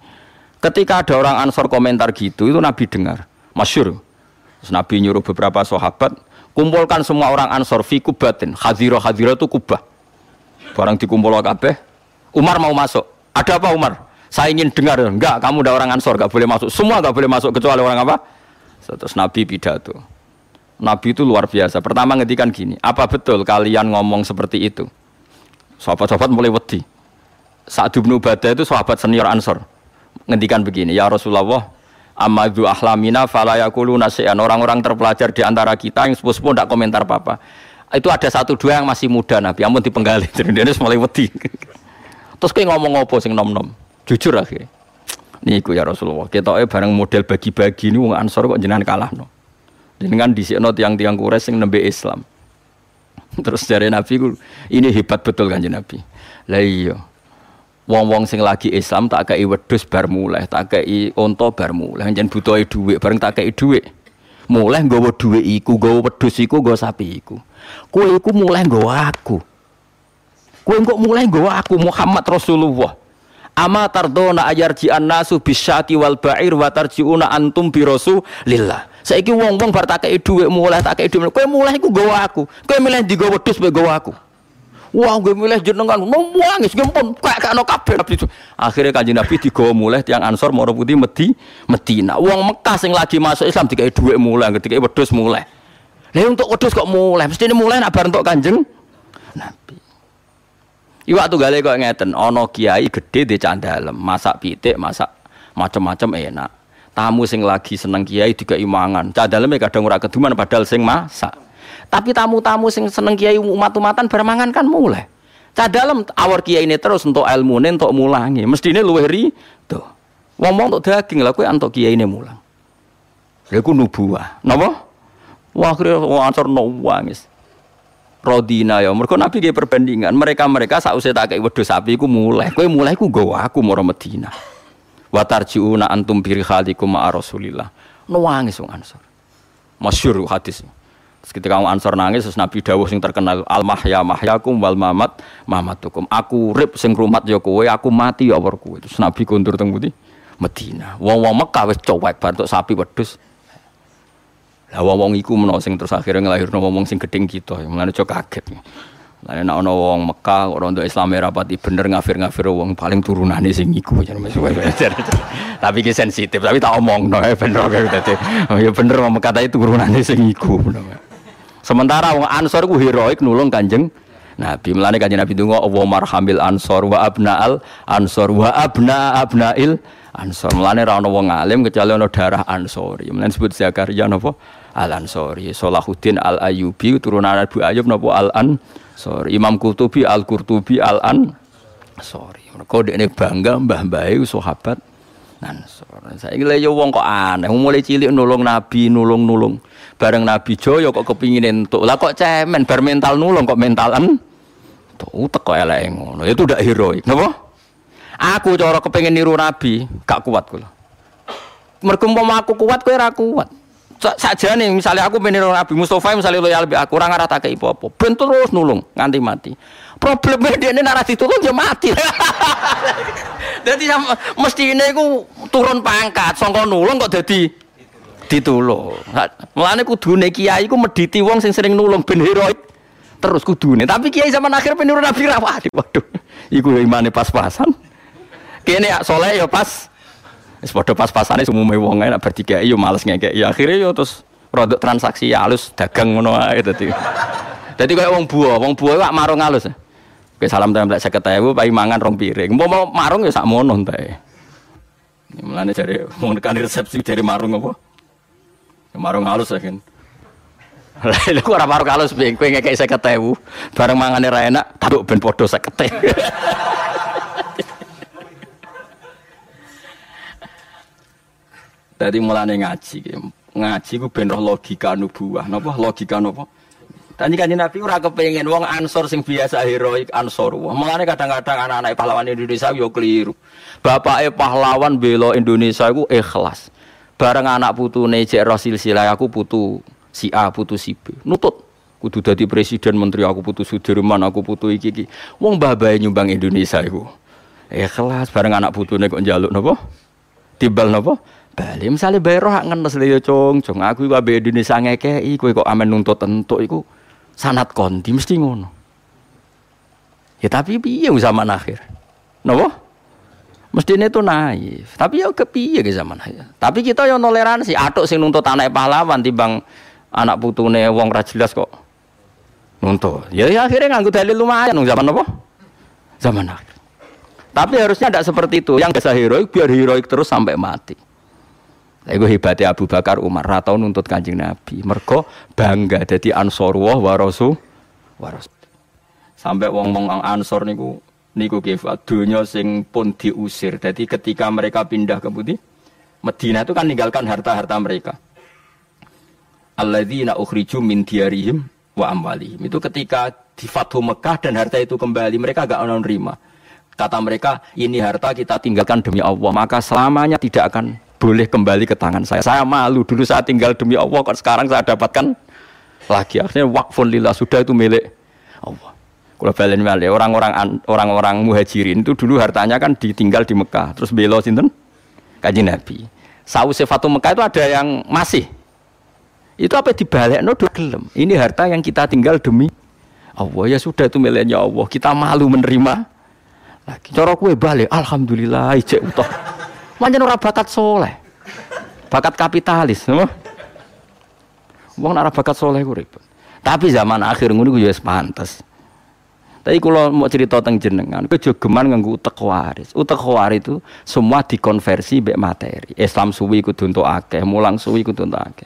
Ketika ada orang Ansor komentar gitu itu Nabi dengar masyur. Terus Nabi nyuruh beberapa sahabat kumpulkan semua orang Ansor fi kubatin. Hadiro hadiro itu kubah. Barang dikumpul kabeh. Umar mau masuk. Ada apa Umar? Saya ingin dengar. Enggak, kamu udah orang Ansor, enggak boleh masuk. Semua enggak boleh masuk kecuali orang apa? Terus Nabi pidato. Nabi itu luar biasa. Pertama ngetikan gini, apa betul kalian ngomong seperti itu? Sahabat-sahabat mulai wedi. Saat bin Ubadah itu sahabat senior Ansor. Ngetikan begini, ya Rasulullah, amadu ahlamina falayakulu nasian. Orang-orang terpelajar di antara kita yang sepuh-sepuh tidak komentar apa-apa. Itu ada satu dua yang masih muda Nabi, ampun dipenggali. Jadi dia mulai wedi. Terus kayak ngomong apa sing nom-nom. Jujur akhirnya. Niku ya Rasulullah. Kita bareng model bagi-bagi ini wong Ansor kok jenengan kalah no. Dengan di sini tiang-tiang kures yang nembe Islam. Terus dari Nabi ini hebat betul kan Nabi. Lah iya. Wong-wong sing lagi Islam tak kei wedhus bar mulai, tak kei onto bar mulai, jan butuhe dhuwit, bareng tak kei dhuwit. Mulai nggawa dhuwit iku, nggawa wedhus iku, nggawa sapi iku. Kowe iku mulai nggawa aku. Kowe kok mulai nggawa aku Muhammad Rasulullah. Ama tardona ayarji nasu bisyati wal ba'ir wa tarjiuna antum bi Rasulillah. Saiki wong-wong bar tak kei dhuwit mulai tak kei dhuwit. Kowe mulai iku nggawa aku. Kowe milih di nggawa wedhus nggawa aku. Wah, gue milih jenengan, mau nangis, gue pun kayak kano kabel. Akhirnya kaji Nabi digawa mulai tiang Ansor mau putih medi Medina. Uang Mekah sing lagi masuk Islam tiga dua mulai, ketika wedus mulai. Lah untuk wedus kok mulai, mesti ini mulai nak untuk kanjeng Nabi. Iwak tuh gale kok ngeten, ono kiai gede di candalem, masak pitik, masak macam-macam enak. Tamu sing lagi seneng kiai juga imangan. Candalem kadang ora keduman padahal sing masak. Tapi tamu-tamu sing seneng kiai umat-umatan bermangan kan mulai. Cah awar kiai ini terus untuk ilmu ini untuk mulangi. Mesti ini luwe tuh. Ngomong untuk daging lah, kue untuk kiai ini mulang. Lha ku nubuah. Napa? Wah, akhirnya wong ansor nangis. Rodina ya, mereka nabi kayak perbandingan. Mereka-mereka sausé tak kayak wedhus sapi ku mulai. Kue mulai ku gawa aku mau Medina. Wa tarjiuna antum biri khalikum ma Rasulillah. Nangis wong ansor. Masyhur hadis. Ketika kamu ansor nangis, terus Nabi Dawuh sing terkenal al mahya mahyakum wal mamat mamatukum. Aku rip sing rumat ya kowe, aku mati ya war kowe. Terus Nabi kondur teng Medina. Wong-wong Mekah wis cowek bantuk sapi wedhus. Lah wong iku menawa sing terus akhirnya nglahirno wong sing gedeng kita, mulane cok kaget. Lah nek ana wong Mekah ora untuk Islam rapati bener ngafir-ngafir wong paling turunane sing iku jan Tapi ki sensitif, tapi tak omong no, bener kok dadi. Oh ya bener wong Mekah itu turunane. Sementara wong Ansor ku heroik nulung Kanjeng Nabi. Melane kanjeng Nabi donga Allah marhamil ansor wa abnaal ansor wa abna abnail ansor. Melane ra ono wong alim kecuali ono darah ansori. Melane sebut Zakaria napa? Al ansori Salahuddin al Ayyubi turunan Abu Ayyub napa? Al ansori Imam Qurtubi al Qurtubi al ansori mergo dekne bangga mbah-mbahe sahabat Ansor. Saiki lha yo wong kok aneh, mulai cilik nulung Nabi, nulung-nulung. Bareng Nabi Joyo kok kepingin entuk. Lah kok cemen bar mental nulung kok mentalan Tuh teko elek ngono. Itu udah heroik. Napa? Aku cara kepengen niru Nabi, gak kuat kula. Mergo aku kuat kowe ora kuat. Saja nih, misalnya aku meniru Nabi Mustafa, misalnya loyal lebih aku orang ngarah tak apa-apa, ben terus nulung nganti mati. Problemnya dia ini narasi ditulung dia mati. Jadi mesti ini aku turun pangkat, songkon nulung kok jadi ditulung. Mulane kudu kiai ku mediti wong sing sering nulung ben heroik terus kudune. Tapi kiai zaman akhir penurun Nabi ra waduh. Waduh. Iku imane pas-pasan. Kene ya soleh ya pas. Wis padha pas-pasane sumume wong nek bertiga yo males ngekek. Ya akhirnya yo terus produk transaksi ya halus dagang ngono ae dadi. Dadi kaya wong buah, wong buah wak marung halus. Oke salam tempel 50.000 pai mangan rong piring. Mau mau marung ya sak mono bae. Mulane jare mau nekan resepsi dari marung apa? Marung halus ya kan. Lha kok ora karo kalus piye kowe ngekek 50.000 bareng mangane ra enak tabuk ben padha 50. Dadi mulane ngaji ngaji ku ben roh logika nubuah. Napa logika napa? Tadi kan Nabi ora kepengen wong ansor sing biasa heroik ansor. Mulane kadang-kadang anak-anak pahlawan Indonesia yo keliru. Bapake pahlawan bela Indonesia iku ikhlas. Bareng anak putune cek Rasul silsilah aku putu si A putus si B. Nutut. Kudu dadi presiden menteri aku putus Sudirman aku putus iki iki. Wong mbah nyumbang Indonesia iku. Kelas bareng anak putune kok njaluk napa? Timbal napa bali misale bae roh ngenes le yo cung cung aku iku abe Indonesia ngekeki kowe kok amen nuntut entuk iku sanat kondi mesti ngono ya tapi piye zaman akhir napa Mestinya itu naif. Tapi ya kepiye ke zaman akhir. Tapi kita yang toleransi. Atuk sing nuntut anak pahlawan timbang anak putune wong ra jelas kok nuntut. Ya, ya akhirnya nganggo dalil lumayan zaman apa? Zaman akhir. Tapi harusnya tidak seperti itu. Yang biasa heroik biar heroik terus sampai mati. Iku hebatnya Abu Bakar Umar ratau nuntut Kanjeng Nabi. Mergo bangga jadi Ansorullah wa Rasul wa Rasul. Sampai wong-wong Ansor niku niku kifat dunia sing pun diusir. Jadi ketika mereka pindah ke Putih Medina itu kan meninggalkan harta-harta mereka alladzina ukhriju min diarihim wa amwalihim. Itu ketika di Fathu Mekah dan harta itu kembali, mereka agak menerima. Kata mereka, ini harta kita tinggalkan demi Allah, maka selamanya tidak akan boleh kembali ke tangan saya. Saya malu dulu saya tinggal demi Allah, kok sekarang saya dapatkan lagi. Akhirnya wakfun lillah sudah itu milik Allah. Kalau balen balik orang-orang orang-orang muhajirin itu dulu hartanya kan ditinggal di Mekah, terus belo sinten kaji Nabi. Sausnya Fatu Mekah itu ada yang masih itu apa dibalik no gelem. Ini harta yang kita tinggal demi Allah ya sudah itu miliknya Allah. Kita malu menerima lagi. Cara kue balik, alhamdulillah ijek utuh. Manjen ora bakat soleh. Bakat kapitalis, no? Wong ora bakat soleh ku ribet. Tapi zaman akhir ngono ku ya pantes. Tapi kalau mau cerita tentang jenengan, kejogeman nganggu utek waris. Utek waris itu semua dikonversi be materi. Islam suwi kudu untuk akeh, mulang suwi kudu untuk akeh.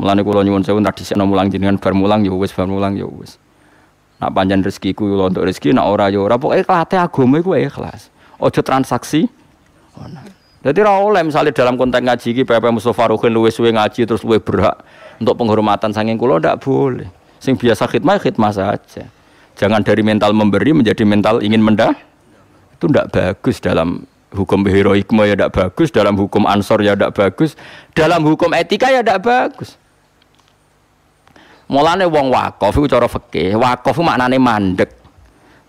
Mulane kula nyuwun sewu tak dhisikno mulang jenengan bar mulang ya wis bar mulang ya wis. Nak panjang rezekiku kula untuk rezeki nak ora ya ora pokoke kelate agama iku ikhlas. Ojo transaksi. Jadi ra oleh misalnya dalam konteks ngaji iki PP Mustofa Ruhin luwes suwe ngaji terus luwe berhak untuk penghormatan saking kula ndak boleh. Sing biasa khidmah khidmah saja. Jangan dari mental memberi menjadi mental ingin mendah. Itu ndak bagus dalam hukum heroikma ya tidak bagus, dalam hukum ansor ya tidak bagus, dalam hukum etika ya tidak bagus. Mulane wong wakaf iku cara fikih, wakaf maknane mandek.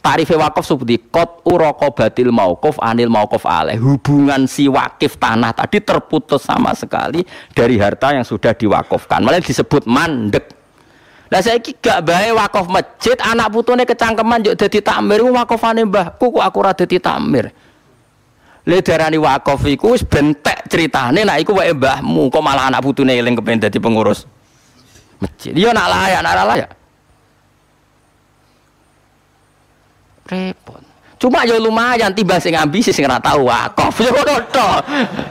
Tarif wakaf seperti kot batil mauquf anil mauquf alaih. Hubungan si wakif tanah tadi terputus sama sekali dari harta yang sudah diwakafkan. Malah disebut mandek. Lah saya gak bae wakaf masjid, anak putune kecangkeman yo dadi takmir wakafane mbahku kok aku ora dadi takmir. Le darani wakaf iku wis bentek ceritane nek iku wae mbahmu kok malah anak putune eling kepen dadi pengurus masjid. Yo nak layak, nak layak. Repot cuma ya lumayan tiba sing ambisi sing ora tau wakaf ya ngono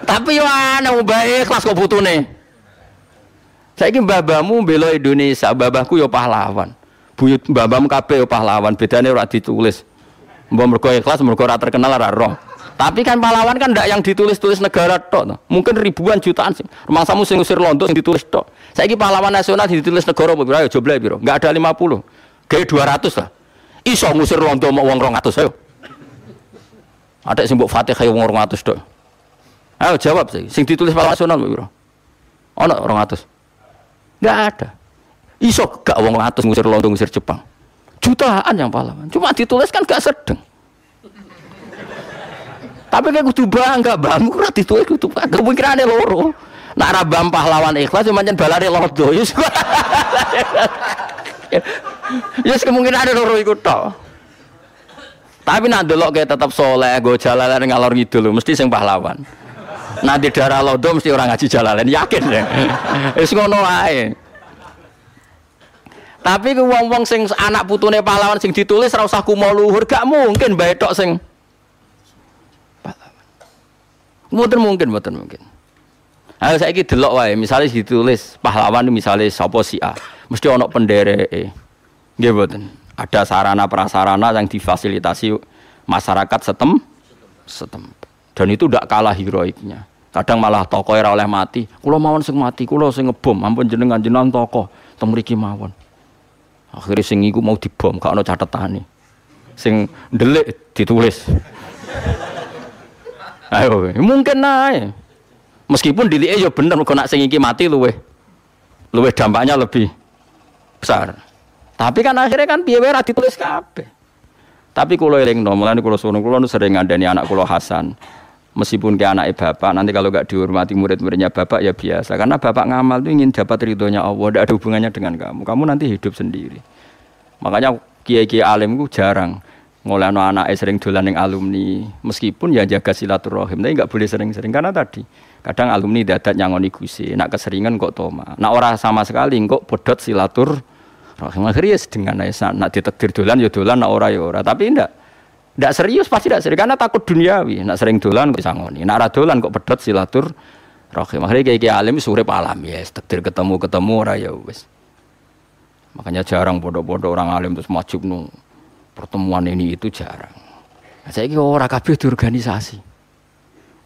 tapi yo ana bae kelas kok putune saiki babamu bela Indonesia babahku yo pahlawan buyut babamu kabeh yo pahlawan bedane ora ditulis mbok mergo ikhlas mergo ora terkenal ora roh tapi kan pahlawan kan ndak yang ditulis-tulis negara tok. Mungkin ribuan jutaan sih. Rumah samu sing usir londo sing ditulis tok. Saiki pahlawan nasional ditulis negara piro? Ayo joblek piro? Enggak ada 50. Kayak 200 lah. Iso ngusir rondo mau wong 200 ayo. Ada sing mbok Fatihah wong 200 tok. Ayo jawab sih. Sing ditulis pahlawan nasional piro? Ono 200. Enggak ada. Iso gak wong 100 ngusir londo ngusir Jepang. Jutaan yang pahlawan. Cuma ditulis kan gak sedeng. Tapi kayak kudu bangga, bang, ora ditulis kudu bangga. Kemungkinane loro. Nak ra pahlawan ikhlas cuma jan balare lodo. Ya kemungkinan ada loro iku tok. Tapi nak delok kayak tetap soleh, gue jalan ngalor ngidul, mesti sing pahlawan. Nanti darah lodo mesti orang ngaji jalan, yakin ya. Wis ngono ae. Tapi ku wong-wong sing anak putune pahlawan sing ditulis ora usah kumo luhur, gak mungkin bae tok sing pahlawan. Mboten mungkin, mboten mungkin. Ayo saiki delok wae, misalnya ditulis pahlawan misalnya sapa si A, mesti ana pendereke. Nggih mboten. Ada sarana prasarana yang difasilitasi masyarakat setem setem. Dan itu tidak kalah heroiknya. Kadang malah tokoh era oleh mati. Kulo mawon sing mati, kulo sing ngebom, ampun jenengan jenengan tokoh teng mriki mawon. Akhirnya sing iku mau dibom, gak ono catetane. Sing ndelik ditulis. Ayo, mungkin nae. Meskipun dilike ya bener kok nak sing iki mati luwe. Luwe dampaknya lebih besar. Tapi kan akhirnya kan piye wae ditulis kabeh. Tapi kulo elingno, mulane kulo suwun kulo sering ngandani anak kulo Hasan. Meskipun ke anak bapak, nanti kalau gak dihormati murid-muridnya bapak ya biasa. Karena bapak ngamal itu ingin dapat ridhonya Allah, tidak ada hubungannya dengan kamu. Kamu nanti hidup sendiri. Makanya kiai-kiai alim itu jarang ngolehno anak sering dolan yang alumni meskipun ya jaga silaturahim tapi nggak boleh sering-sering karena tadi kadang alumni dadat nyangoni gusi nak keseringan kok toma. Nak orang sama sekali kok podot silatur Rahim ya dengan aja nak ditekdir dolan ya dolan nak ora ya ora. Tapi ndak ndak serius pasti ndak serius. Karena takut duniawi. Nak sering dolan bisa ngoni. Nak ora dolan kok pedot silatur rahim akhirnya kayak kayak alim sore palam ya takdir ketemu ketemu ora ya wes makanya jarang bodoh-bodoh orang alim terus maju nu. Pertemuan ini itu jarang. Nah, saya kira orang kabeh organisasi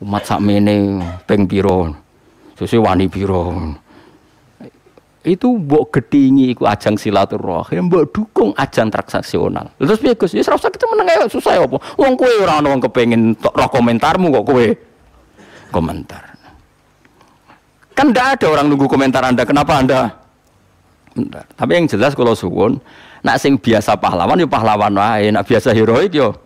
umat sakmene peng piro? Sesuai wani piro? Itu mbok gedingi iku ajang silaturahim mbok dukung ajang transaksional terus piye Gus? Ya ora kita meneng ae susah apa? Wong kowe ora ono wong kepengin roh komentarmu kok kowe. Komentar. Kan ndak ada orang nunggu komentar anda. Kenapa anda? Bentar. tapi yang jelas kalau suwun nak sing biasa pahlawan yo pahlawan wae. Nak biasa heroik yo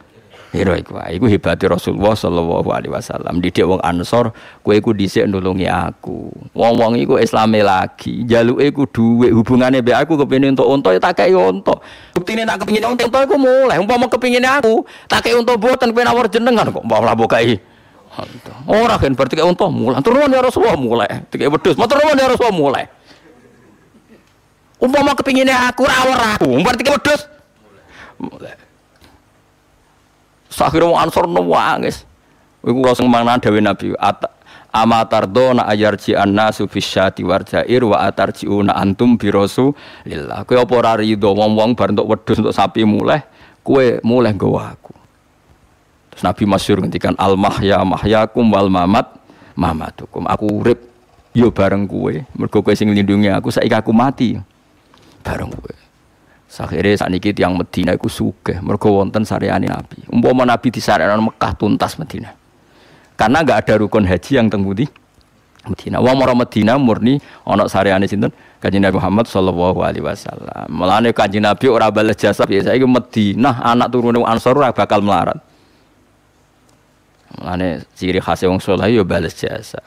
heroik wae. Iku hebate Rasulullah sallallahu alaihi wasallam. Didik wong Ansor kowe iku dhisik nulungi aku. Wong-wong iku islame lagi. Jaluke iku dhuwit hubungane mbek aku kepengin entuk unta ya tak kei unta. Buktine nak kepengin unta iku mulai. Umpama kepengin aku tak kei unta boten kowe nawar jenengan kok. Mbah labo kai ora kan berarti kei unta mulai. Turun ya Rasulullah mulai. Dikei wedhus turun ya Rasulullah mulai. Umpama kepengin aku ora aku. Berarti kei wedhus. Mulai Akhirnya wong Ansor nangis. Iku kula sing mangan dawuh Nabi, amatardona ayarji annasu fisyati warjair wa atarjiuna antum birosu lillah. Kowe apa ora rido wong-wong bar entuk wedhus untuk sapi mulai, kowe mulai nggawa aku. Terus Nabi masyhur ngendikan al mahya mahyakum wal mamat mamatukum. Aku urip yo bareng kowe. Mergo kowe sing nglindungi aku saiki aku mati bareng kowe. Akhirnya saat ini tiang Medina itu suge, mereka wonten syariani Nabi. Umpama Nabi di syariat Mekah tuntas Medina. Karena nggak ada rukun haji yang tembudi Medina. Wong mara Medina murni ana sareane sinten? Kanjeng Nabi Muhammad sallallahu alaihi wasallam. Mulane Kanjeng Nabi ora balas jasa biasa iki Medina anak turune Ansor ora bakal melarat. Mulane ciri khas wong saleh yo balas jasa.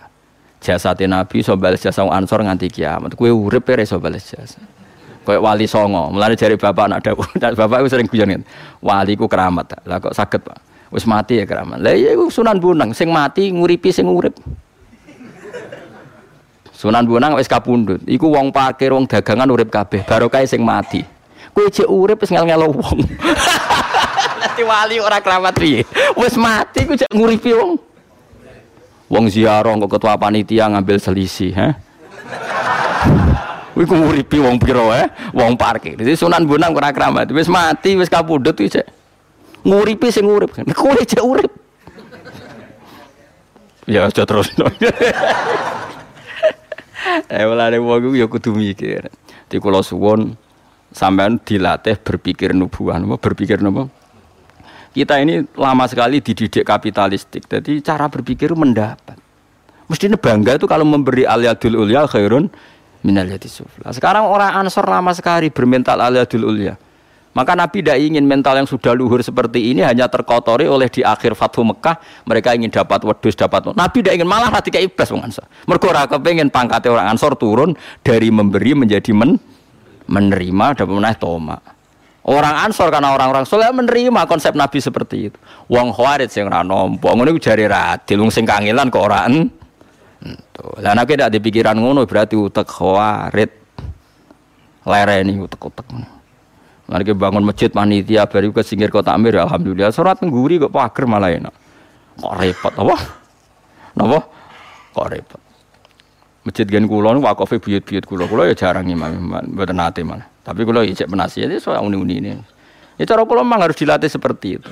Jasate Nabi so balas jasa wong Ansor nganti kiamat. Kowe urip ora iso balas jasa. Kayak wali songo. Mulane jari bapak anak dawuh. bapak sering guyon Wali ku keramat. Lah kok saged, Pak? Wis mati ya keramat. Lah iya Sunan Bonang sing mati nguripi sing urip. Sunan Bonang wis kapundhut. Iku wong parkir wong dagangan urip kabeh, barokah sing mati. Kowe jek urip wis ngel-ngelo wong. Nanti wali ora keramat piye? Wis mati ku jek nguripi wong. Wong ziarah kok ketua panitia ngambil selisih, ha? Kuwi nguripi wong pira eh? Wong parkir. Jadi Sunan Bonang ora keramat. Wis mati, wis kapundhut iki jek. Nguripi sing urip. Kowe jek urip. Ya aja terus. Eh mulane wong ya kudu mikir. Di kula suwun sampean dilatih berpikir nubuah, napa berpikir napa? Kita ini lama sekali dididik kapitalistik. Jadi cara berpikir mendapat. Mestinya bangga itu kalau memberi aliyadul ulya khairun minal yadi sufla. Sekarang orang ansor lama sekali bermental aliyadul ulya. Maka Nabi tidak ingin mental yang sudah luhur seperti ini hanya terkotori oleh di akhir Fathu Mekah mereka ingin dapat wedus dapat Nabi tidak ingin malah hati kayak iblis orang Ansor. Mereka kepengen pangkatnya orang Ansor turun dari memberi menjadi men menerima dan menaik toma. Orang Ansor karena orang-orang soleh menerima konsep Nabi seperti itu. Wong Khawarij sing ora nampa ngono jare radil wong sing kangelan kok ora Tuh. Lah nek tidak dipikiran ngono berarti utek Khawarij. Lereni utek-utek. Mari bangun masjid panitia baru ke singgir kota Amir alhamdulillah surat tengguri kok pager malah enak. Kok repot apa? Napa? Kok repot. Masjid gen kula niku wakofe buyut-buyut kula. Kula ya jarang imam, mboten nate malah. Tapi kula ijek penasihat itu soal uni-uni ini. Ya cara kula memang harus dilatih seperti itu.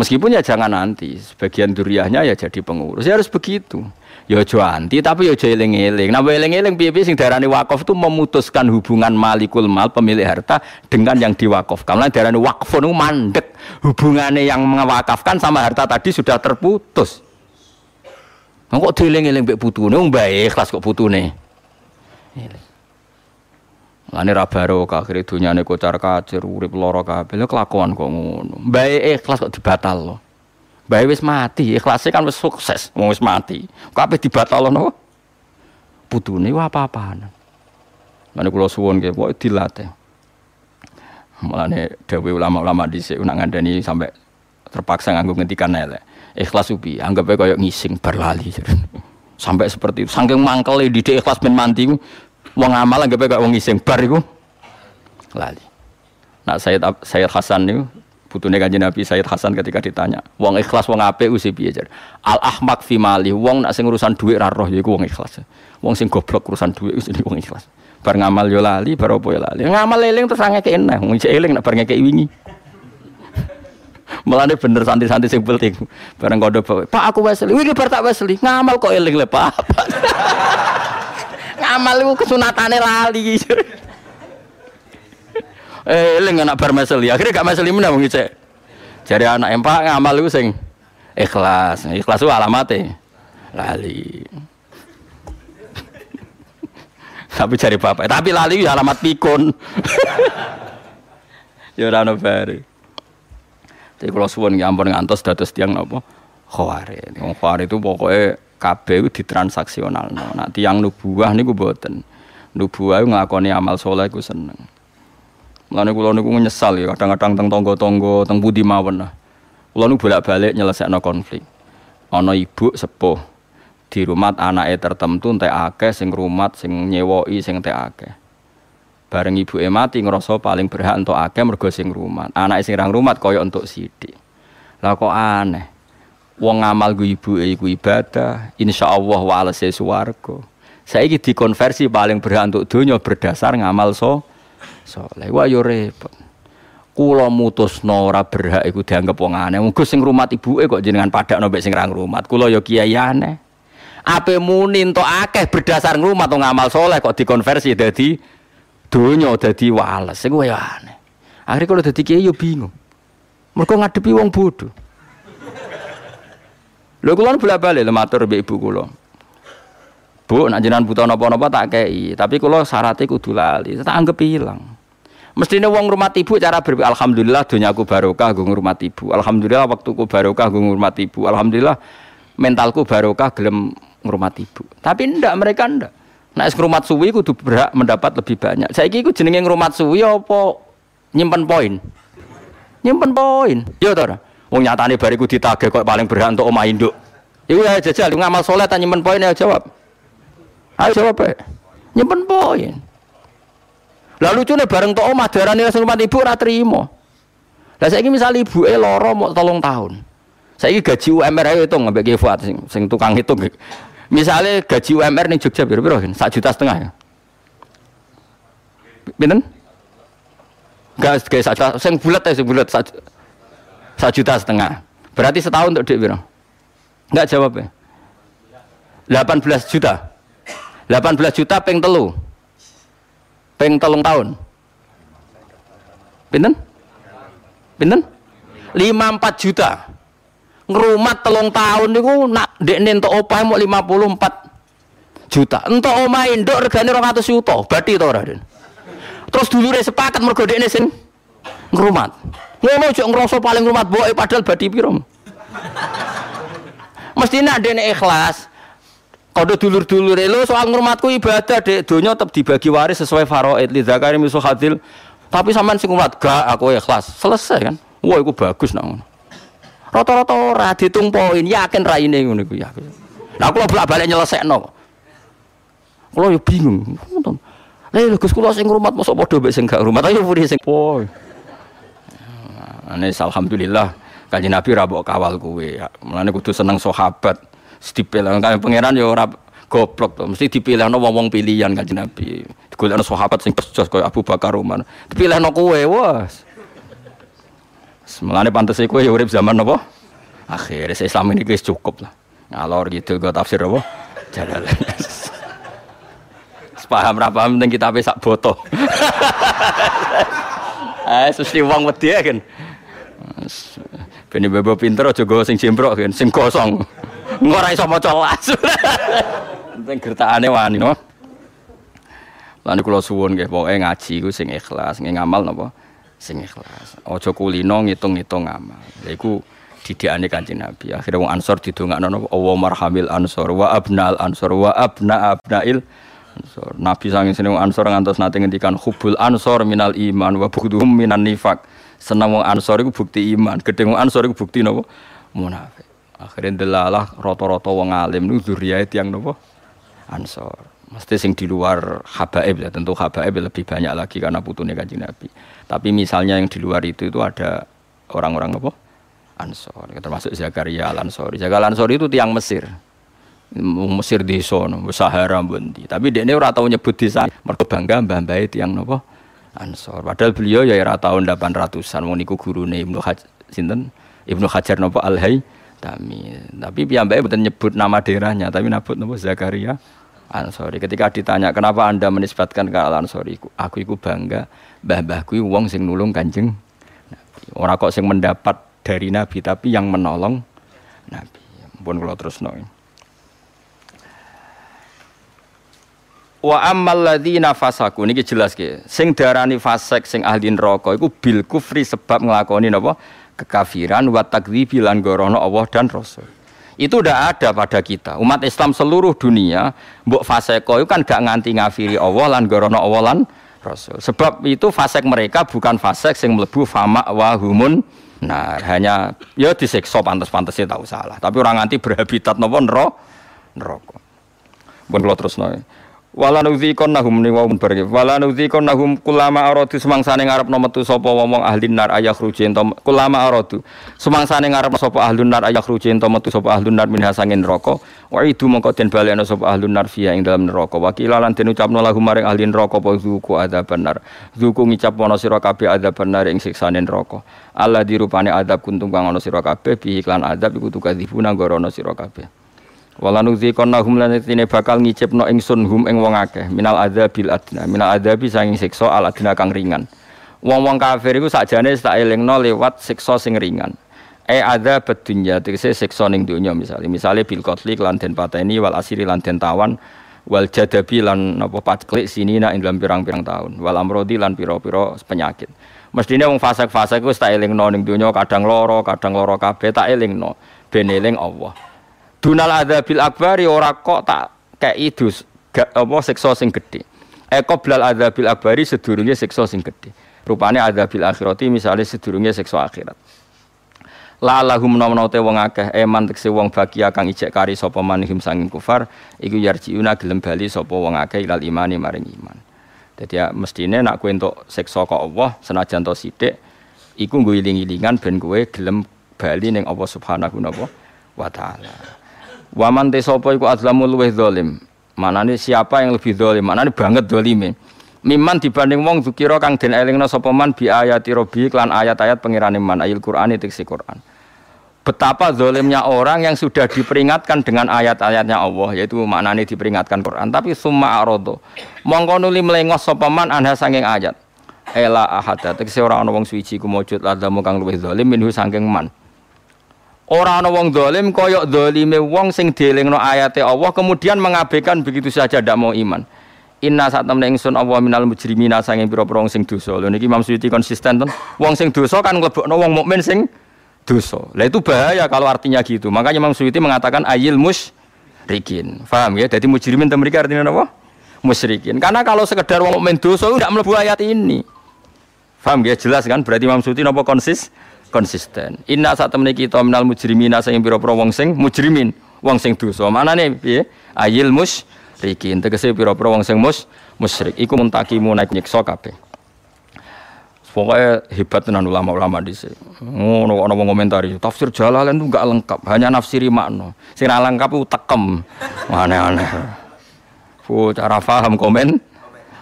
Meskipun ya jangan nanti, sebagian duriahnya ya jadi pengurus. Ya harus begitu. Ya aja anti tapi ya aja eling-eling. Nah eling-eling piye-piye sing darani wakaf itu memutuskan hubungan malikul mal pemilik harta dengan yang diwakafkan. Lah darani wakaf itu mandek. Hubungannya yang mewakafkan sama harta tadi sudah terputus. Nah, kok dieling-eling mbek putune wong ikhlas kok putune. Lane ra barokah akhire dunyane kocar kacir urip lara kabeh. Kelakuan kok ngono. Bae ikhlas kok dibatal loh. Bae wis mati, ikhlasnya kan wis sukses, mau wis mati. Kabeh dibatalno. Putune wa apa-apaan. Mane kula suwun nggih, pokoke dilatih. Mulane dawuh ulama-ulama dhisik nak ngandani sampai terpaksa nganggo ngendikan elek. Ikhlas ubi, anggap ae koyo ngising berlali. sampai seperti itu. Saking mangkele didik ikhlas ben mati wong amal anggap ae koyo wong ngising bar iku lali. Nak Sayyid Sayyid Hasan niku Putune kanjeng Nabi Sayyid Hasan ketika ditanya, wong ikhlas wong apik usi piye jar? Al ahmak fi mali, wong nak sing urusan dhuwit ra roh yaiku wong ikhlas. Wong sing goblok urusan dhuwit wis wong ikhlas. Bar ngamal yo lali, bar opo yo lali. Ngamal eling terus ngeke enak, wong eling nak bar ngeke wingi. Mulane bener santri-santri sing penting. Bareng kode Pak aku weseli. Wingi bar tak weseli. Ngamal kok eling le Pak. ngamal iku kesunatane lali. Eh eling anak bar meseli. Akhirnya gak meseli meneh wong cek. Jare anak empak ngamal iku sing ikhlas. Ikhlas ku alamate lali. tapi cari bapak, tapi lali ya alamat pikun. ya ora ono bare. Jadi kalau suwon ampun ngantos dados tiang napa? Khawari. Wong khawari itu pokoknya kabeh ditransaksional. Nah, tiang nubuah niku mboten. Nubuah nglakoni amal soleh iku seneng. Mulane kula niku nyesal ya kadang-kadang teng tangga-tangga teng pundi mawon. Kula niku bolak-balik nyelesekno konflik. Ana ibu sepuh di rumah anake tertentu entek akeh sing rumat sing nyewoki sing entek akeh. Bareng ibu mati ngerasa paling berhak untuk akeh mergo sing rumat. Anake sing rang rumat kaya untuk sidik. Lah kok aneh. Wong ngamal gue ibu iku ibadah, insya Allah walase swarga. Saiki dikonversi paling berhak untuk dunia berdasar ngamal so soleh. Wah yo repot. Kula mutusno ora berhak iku dianggap wong aneh. Wong sing rumat ibuke kok jenengan padakno mek sing ra ngrumat. Kula yo kiai aneh. Ape muni entuk akeh berdasar ngrumat wong ngamal soleh kok dikonversi dadi donya dadi wales. Iku yo aneh. Akhirnya kalau dadi kiai yo bingung. Mergo ngadepi wong bodoh. Lho kula bolak-balik matur mbek ibu kula. Bu, nak jenengan butuh napa-napa tak kei, tapi kalau syaratnya kudu lali, tak anggap hilang. Mestinya wong rumah ibu cara berpikir alhamdulillah dunyaku barokah gue rumah ibu. Alhamdulillah waktuku barokah gue rumah ibu. Alhamdulillah mentalku barokah gelem ngurmat ibu. Tapi ndak mereka ndak. Nah, ngrumat suwi kudu berhak mendapat lebih banyak. Saiki iku jenenge ngrumat suwi apa nyimpen poin? Nyimpen poin. Ya to Wong nyatane bariku ditage kok paling berhak untuk omah induk. Iku ya jajal ngamal soleh tak nyimpen poin ya jawab. Ayo jawab be. Nyimpen poin. Lah lucune bareng tok omah darane rumah ibu ora trimo. Lah saiki misal ibuke lara mau tolong tahun. Saiki gaji UMR ayo hitung ambek Ki Fuad sing, sing tukang hitung. Misalnya gaji UMR ning Jogja piro-piro? 1 juta setengah ya. Pinten? Gas gawe sak juta, sing bulat ya sing bulat sak satu juta setengah. Berarti setahun untuk dia bilang, Enggak jawab ya. 18 juta. 18 juta peng telu. Peng telung tahun. Pinten? Pinten? 54 juta. Ngerumat telung tahun niku nak dekne untuk omahe mau 54 juta. Entuk omahe nduk regane 200 juta. Berarti to ora, Terus dulure sepakat mergo dekne sing ngerumat. Ngono ojo ngrasa paling ngrumat boke padahal badi piro. Mesti nak dene ikhlas. Kode dulur-dulur lo soal ngrumatku ibadah dek donya tetap dibagi waris sesuai faraid li zakari misu hadil. Tapi sampean sing ngrumat gak aku ikhlas. Selesai kan. Wah iku bagus nang Rata-rata ora ditung poin, yakin raine ngono iku ya. Lah kula bolak-balik nyelesekno. Kula yo bingung. Lho Gus kula sing ngrumat mosok padha mek sing gak ngrumat ayo puri sing poin. Ane alhamdulillah kanjeng Nabi ra mbok kawal kuwe. Mulane kudu seneng sahabat. Dipilih kan pangeran yo ora goblok to. Mesti dipilihno wong-wong pilihan kanjeng Nabi. Digolekno sahabat sing becos kaya Abu Bakar Umar. Dipilihno kuwe, wah. Mulane pantes kowe ya urip zaman apa? Akhirnya Islam ini guys cukup lah. Ngalor gitu gue tafsir apa? Jalan. paham ra paham tentang kita sak boto. Eh, susti wong wedi kan. Ben bebo pinter aja go sing jembrok kan, sing kosong. Ora iso maca las. Penting gertakane wani no. Lan kula suwun nggih pokoke ngaji ku sing ikhlas, nggih ngamal napa? sing ikhlas. Aja kulino ngitung-ngitung amal. Yaiku didikane Kanjeng Nabi. Akhire wong Ansor didongakno napa Allah marhamil Ansor wa abnal Ansor wa abna abnail Ansor. Nabi sange seneng Ansor ngantos nate ngendikan hubul Ansor minal iman wa bughdhum minan nifak. Seneng wong Ansor iku bukti iman, gedhe wong Ansor iku bukti napa? Munafik. Akhirnya delalah rata-rata wong alim nu zuriyah tiyang napa? Ansor. Mesti sing di luar habaib ya, tentu habaib lebih banyak lagi karena putunya kanjeng Nabi. Tapi misalnya yang di luar itu itu ada orang-orang apa? Ansor, termasuk Zakaria Al Ansori. Zakaria Al Ansori itu tiang Mesir. Mesir di sono, Sahara bunti. Tapi dia ini orang tahu nyebut desa. Mereka bangga mbah mbah tiang nopo Ansor. Padahal beliau ya era tahun 800-an. Mau niku guru Ibnu Hajar, sinten Ibnu Hajar nopo Al Tami. Tapi piyambake betul nyebut nama daerahnya, tapi nabut nopo Zakaria Ansori. Ketika ditanya kenapa anda menisbatkan ke Al Ansori, aku iku bangga mbah-mbahku wong sing nulung kanjeng Nabi. Orang kok sing mendapat dari Nabi tapi yang menolong Nabi. Pun kalau terus Wa ammal ladzina fasaku niki jelas ke. Sing darani fasek sing ahli neraka iku bil kufri sebab nglakoni napa? kekafiran wa takdzibi lan gorono Allah dan Rasul. Itu udah ada pada kita. Umat Islam seluruh dunia, mbok faseko itu kan gak nganti ngafiri Allah lan gorono Allah lan Rasul. Sebab itu fasek mereka bukan fasek yang melebu fama wa humun Nah, hanya ya disiksa pantas-pantasnya tahu salah. Tapi orang nganti berhabitat nopo neraka. Pun kalau terus noy. Wala nahum ni wa barke. Wala nahum kulama aradu semangsane ngarep metu sapa wong ahli nar ayah ruji ento kulama aradu. Semangsane ngarep sapa ahli nar ayah ruji ento metu sapa ahli nar min hasangin neraka. Wa itu mongko den balekno sapa ahli nar fiya ing dalam neraka. Wa kilalan den ucapno lahum maring ahli neraka apa zuku adab benar zuku ngicap ana sira kabeh adab benar ing siksane neraka. Allah dirupane adab kuntung kang ana sira kabeh bi iklan adab iku tukadifuna gorono sira Wala nudzikonnahum lan tine bakal ngicipno ingsun hum ing wong akeh minal adzabil adna minal adzabi sanging siksa al adna kang ringan. Wong-wong kafir iku sakjane tak elingno lewat siksa sing ringan. E ada bedunya tegese siksa ning donya misalnya misalnya bil qatli lan den pateni wal asiri lan den tawan wal jadabi lan napa paceklik sinina ing dalam pirang-pirang tahun wal amrodi lan pira-pira penyakit mestine wong fasik-fasik wis tak elingno ning donya kadang loro kadang loro kabeh tak elingno ben eling Allah dunal adzabil akbari ora kok tak kei dus apa siksa sing gedhe. Eko blal adzabil akbari sedurunge siksa sing gedhe. Rupane adzabil akhirati misale sedurunge siksa akhirat. La lahum nomno te wong akeh eman tekse wong bagia kang ijek kari sapa manihim sanging kufar iku yarjiuna gelem bali sapa wong akeh ilal imani maring iman. Dadi ya mestine nak kowe entuk siksa kok Allah senajan to sithik iku nggo iling-ilingan ben kowe gelem bali ning Allah Subhanahu wa taala waman te sapa iku azlamul luweh zalim manane siapa yang lebih zalim manane banget zalime Miman dibanding wong zukira kang den elingna sapa man bi ayati rabbi lan ayat-ayat pengirane man ayil Qur'an itu Quran. Betapa zolimnya orang yang sudah diperingatkan dengan ayat-ayatnya Allah yaitu maknanya diperingatkan Quran. Tapi summa arodo mongko nuli melengos sopaman anha sanging ayat. Ela ahada. Tegese ora wong suci ku mujud ladamu kang luwih zalim minhu sanging man ora ana wong zalim kaya zalime wong sing dielingno ayate Allah kemudian mengabaikan begitu saja ndak mau iman Inna saat temen ingsun Allah minal mujrimina sanging pira-pira wong sing dosa. Lho niki Imam Suyuti konsisten ten. Wong sing dosa kan nglebokno wong mukmin sing dosa. Lah itu bahaya kalau artinya gitu. Makanya Imam Suyuti mengatakan ayil musyrikin. Paham ya? Jadi mujrimin itu mereka artinya apa? Musyrikin. Karena kalau sekedar wong mukmin dosa tidak mlebu ayat ini. Paham ya? Jelas kan? Berarti Imam Suyuti napa konsis? Konsisten. Inna saat temen kita minal mujrimina sing pira-pira wong sing mujrimin, wong sing dosa. Manane piye? Ayil musyrikin. Tegese pira-pira wong sing mus musyrik. Iku muntakimu naik nyiksa kabeh. Pokoknya hebat tenan ulama-ulama di sini. Ngono ono wong komentari, tafsir Jalalain itu enggak lengkap, hanya nafsiri makna. Sing lengkap itu tekem. Aneh-aneh. Fu cara paham komen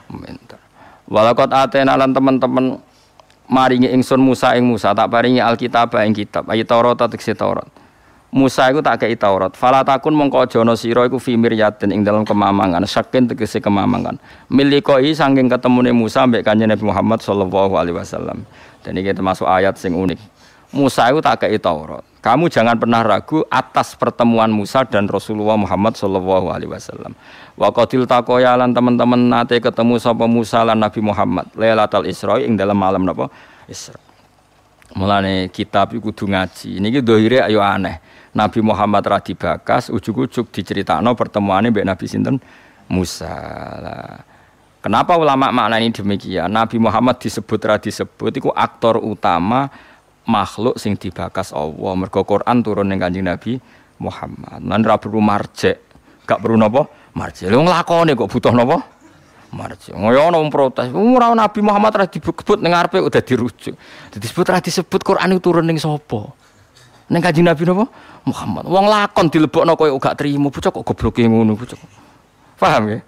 komentar. Walakot atena lan teman-teman maringi ingsun Musa ing Musa tak paringi Alkitab ing kitab ayat Taurat tekse Taurat. Musa iku tak kei Taurat. Fala takun mongko aja ana iku fi miryatin ing dalam kemamangan, saking tegese kemamangan. Milikoi saking ketemune Musa mbek Kanjeng Nabi Muhammad sallallahu alaihi wasallam. Dan ini termasuk ayat sing unik. Musa itu tak kei Taurat. Kamu jangan pernah ragu atas pertemuan Musa dan Rasulullah Muhammad sallallahu alaihi wasallam. Wa qatil taqoya lan teman-teman nate ketemu sapa Musa lan Nabi Muhammad Lailatul Isra ing dalam malam napa? Isra. Mulane kitab iku kudu ngaji. Niki dohire ayo aneh. Nabi Muhammad ra dibakas ujug-ujug diceritakno pertemuannya mbek Nabi sinten Musa. Lah. Kenapa ulama makna ini demikian? Nabi Muhammad disebut ra disebut itu aktor utama makhluk sing dibakas Allah. Mergo Quran turun ning Kanjeng Nabi Muhammad. Lan ra perlu marjek. Gak perlu napa? Marjek. Lha nglakone kok butuh napa? Marjek. Ngoyo ono protes. Ora Nabi Muhammad ra disebut ning ngarepe udah dirujuk. Disebut ra disebut Quran itu turun ning sapa? Ning Kanjeng Nabi napa? Muhammad. Wong lakon dilebokno koyo gak trimo, bocah kok gobloke ngono bocah. Paham ya?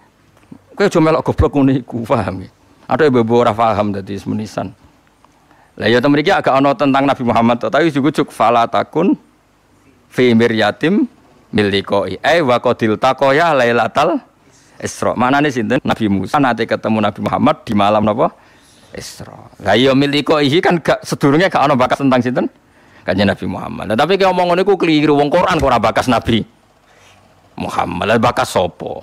Kowe aja melok goblok ngono iku, paham ya? Ada ibu ora paham dadi semenisan. Lah ya temen iki agak ana tentang Nabi Muhammad, tapi juga cuk fala takun fi miryatim milikoi. Eh wa qadil taqoya lailatal Isra. Manane sinten? Nabi Musa nate ketemu Nabi Muhammad di malam napa? Isra. Lah ya milikoi kan gak sedurunge gak ana bakas tentang sinten? Kanjeng Nabi Muhammad. Nah, tapi kalau ngomong niku keliru wong Quran ora bakas Nabi Muhammad. Lah bakas sopo?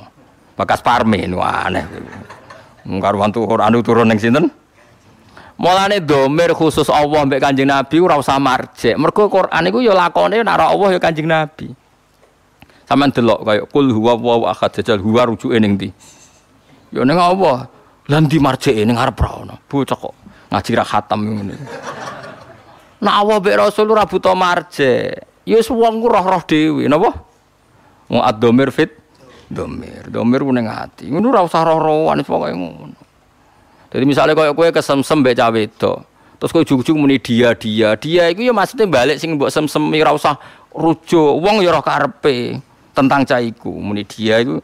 Bakas Parmin wah aneh. Karuan tuh Quran turun ning sinten? Mulane domir khusus Allah mbek Kanjeng Nabi ora usah marjek. Mergo Quran iku ya lakone nara Allah ya Kanjeng Nabi. Sampeyan delok kaya kul huwa wa ahad jajal huwa rujuke ning ndi? Ya ning Allah. Lah ndi marjeke ning arep ra ono. Bocah kok ngaji ra khatam ngene. Nak Allah mbek Rasul ora buta marje. Ya wong ku roh-roh dhewe, napa? Wong ad-dhamir fit dhamir. Dhamir ku ning ati. Ngono ora usah roh-rohan pokoke ngono. Jadi misalnya koyo kowe kesem-sem mbek cah wedok. Terus kowe ujug-ujug muni dia dia. Dia iku ya maksudnya balik sing mbok sem-sem ora usah rujuk. Wong ya roh karepe tentang cah iku. Muni dia iku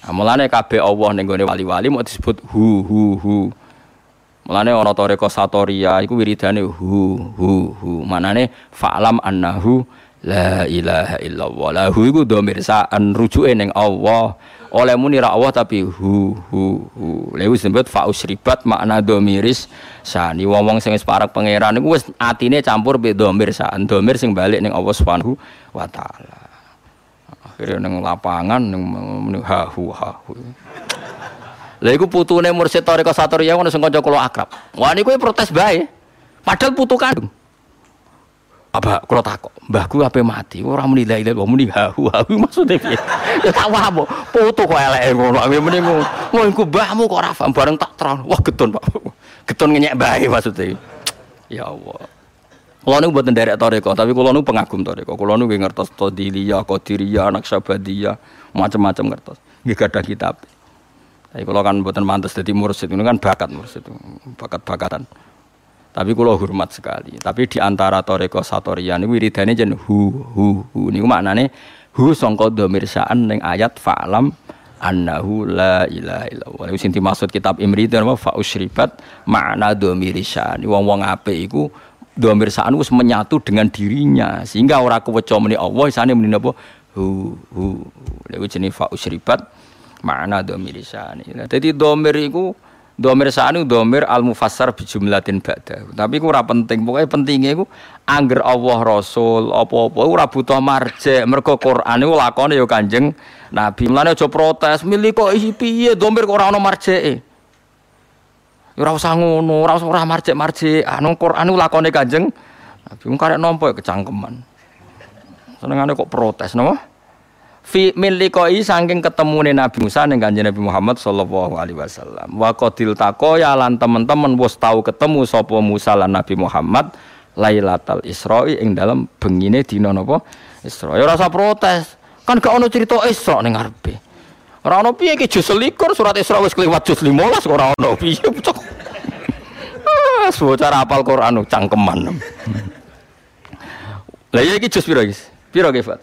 Nah, mulane kabeh Allah ning wali-wali mau disebut hu hu hu. Mulane ana toreko satoria iku wiridane hu hu hu. Manane fa'lam annahu la ilaha illallah. Lahu iku dhamir sa'an rujuke ning Allah. Oleh muni ra Allah tapi hu hu hu. Lewu disebut fa usribat makna dhamiris sani. Wong-wong sing wis parak pangeran iku wis atine campur be dhamir sa'an. Dhamir sing balik ning Allah Subhanahu wa. Akhirnya neng lapangan neng neng hahu hahu. Lha iku putune mursyid Thariqah Satoriyah ngono sing kanca kula akrab. Wah niku protes bae. Padahal putu kandung. Apa kula takok, mbahku ape mati ora muni la ilaha muni hahu hahu maksude piye? Ya tak paham, putu kok eleke ngono. Muni ngono. Iku mbahmu kok ora bareng tak terang. Wah getun Pak. Getun ngenyek bae maksudnya. Ya Allah. Kulo niku mboten derek toreko, tapi kulo niku pengagum toreko. Kulo niku ngertos Tadiliyah, Qadiriyah, Naqsabandiyah, macam-macam ngertos. Nggih gadah kitab. Tapi kulo kan mboten mantes dadi mursyid, ini kan bakat mursyid, bakat-bakatan. Tapi kulo hormat sekali. Tapi di antara toreko Satoriya niku wiridane jen hu hu hu niku maknane hu sangka dhamir sa'an ning ayat fa'lam annahu la ilaha illallah. Iku sing dimaksud kitab Imri apa fa usribat makna dhamir sa'an. Wong-wong apik iku dhamir sa'an menyatu dengan dirinya sehingga ora keweca meni Allah isane meni apa hu hu. Lha jenenge fa usribat makna dhamir sa'an. Dadi dhamir iku Domir sa'anu domir al mufassar bijumlatin ba'da. Tapi ku ora penting. Pokoknya pentingnya ku angger Allah Rasul apa-apa ora butuh marje. Mergo Quran iku lakone ya Kanjeng Nabi. Mulane aja protes, milih kok isi piye domir kok ora ono marjeke. Ora usah ngono, ora usah ora marjek-marjek. Anu Quran iku lakone Kanjeng Nabi. Wong karek nampa ya kecangkeman. Senengane kok protes napa? Fi min liqai saking ketemune Nabi Musa ning Kanjeng Nabi Muhammad sallallahu alaihi wasallam. Wa qadil taqoya lan teman-teman wis tau ketemu sapa Musa lan Nabi Muhammad Lailatul Isra'i ing dalam bengine dina napa? Isra. Ya rasa protes. Kan gak ono cerita Isra ning ngarepe. Ora ono piye iki jus likur surat Isra wis kliwat jus 15 ora ono piye cok. Ah, apal Quran cangkeman. Lah iki jus piro iki? Piro ge, Fat?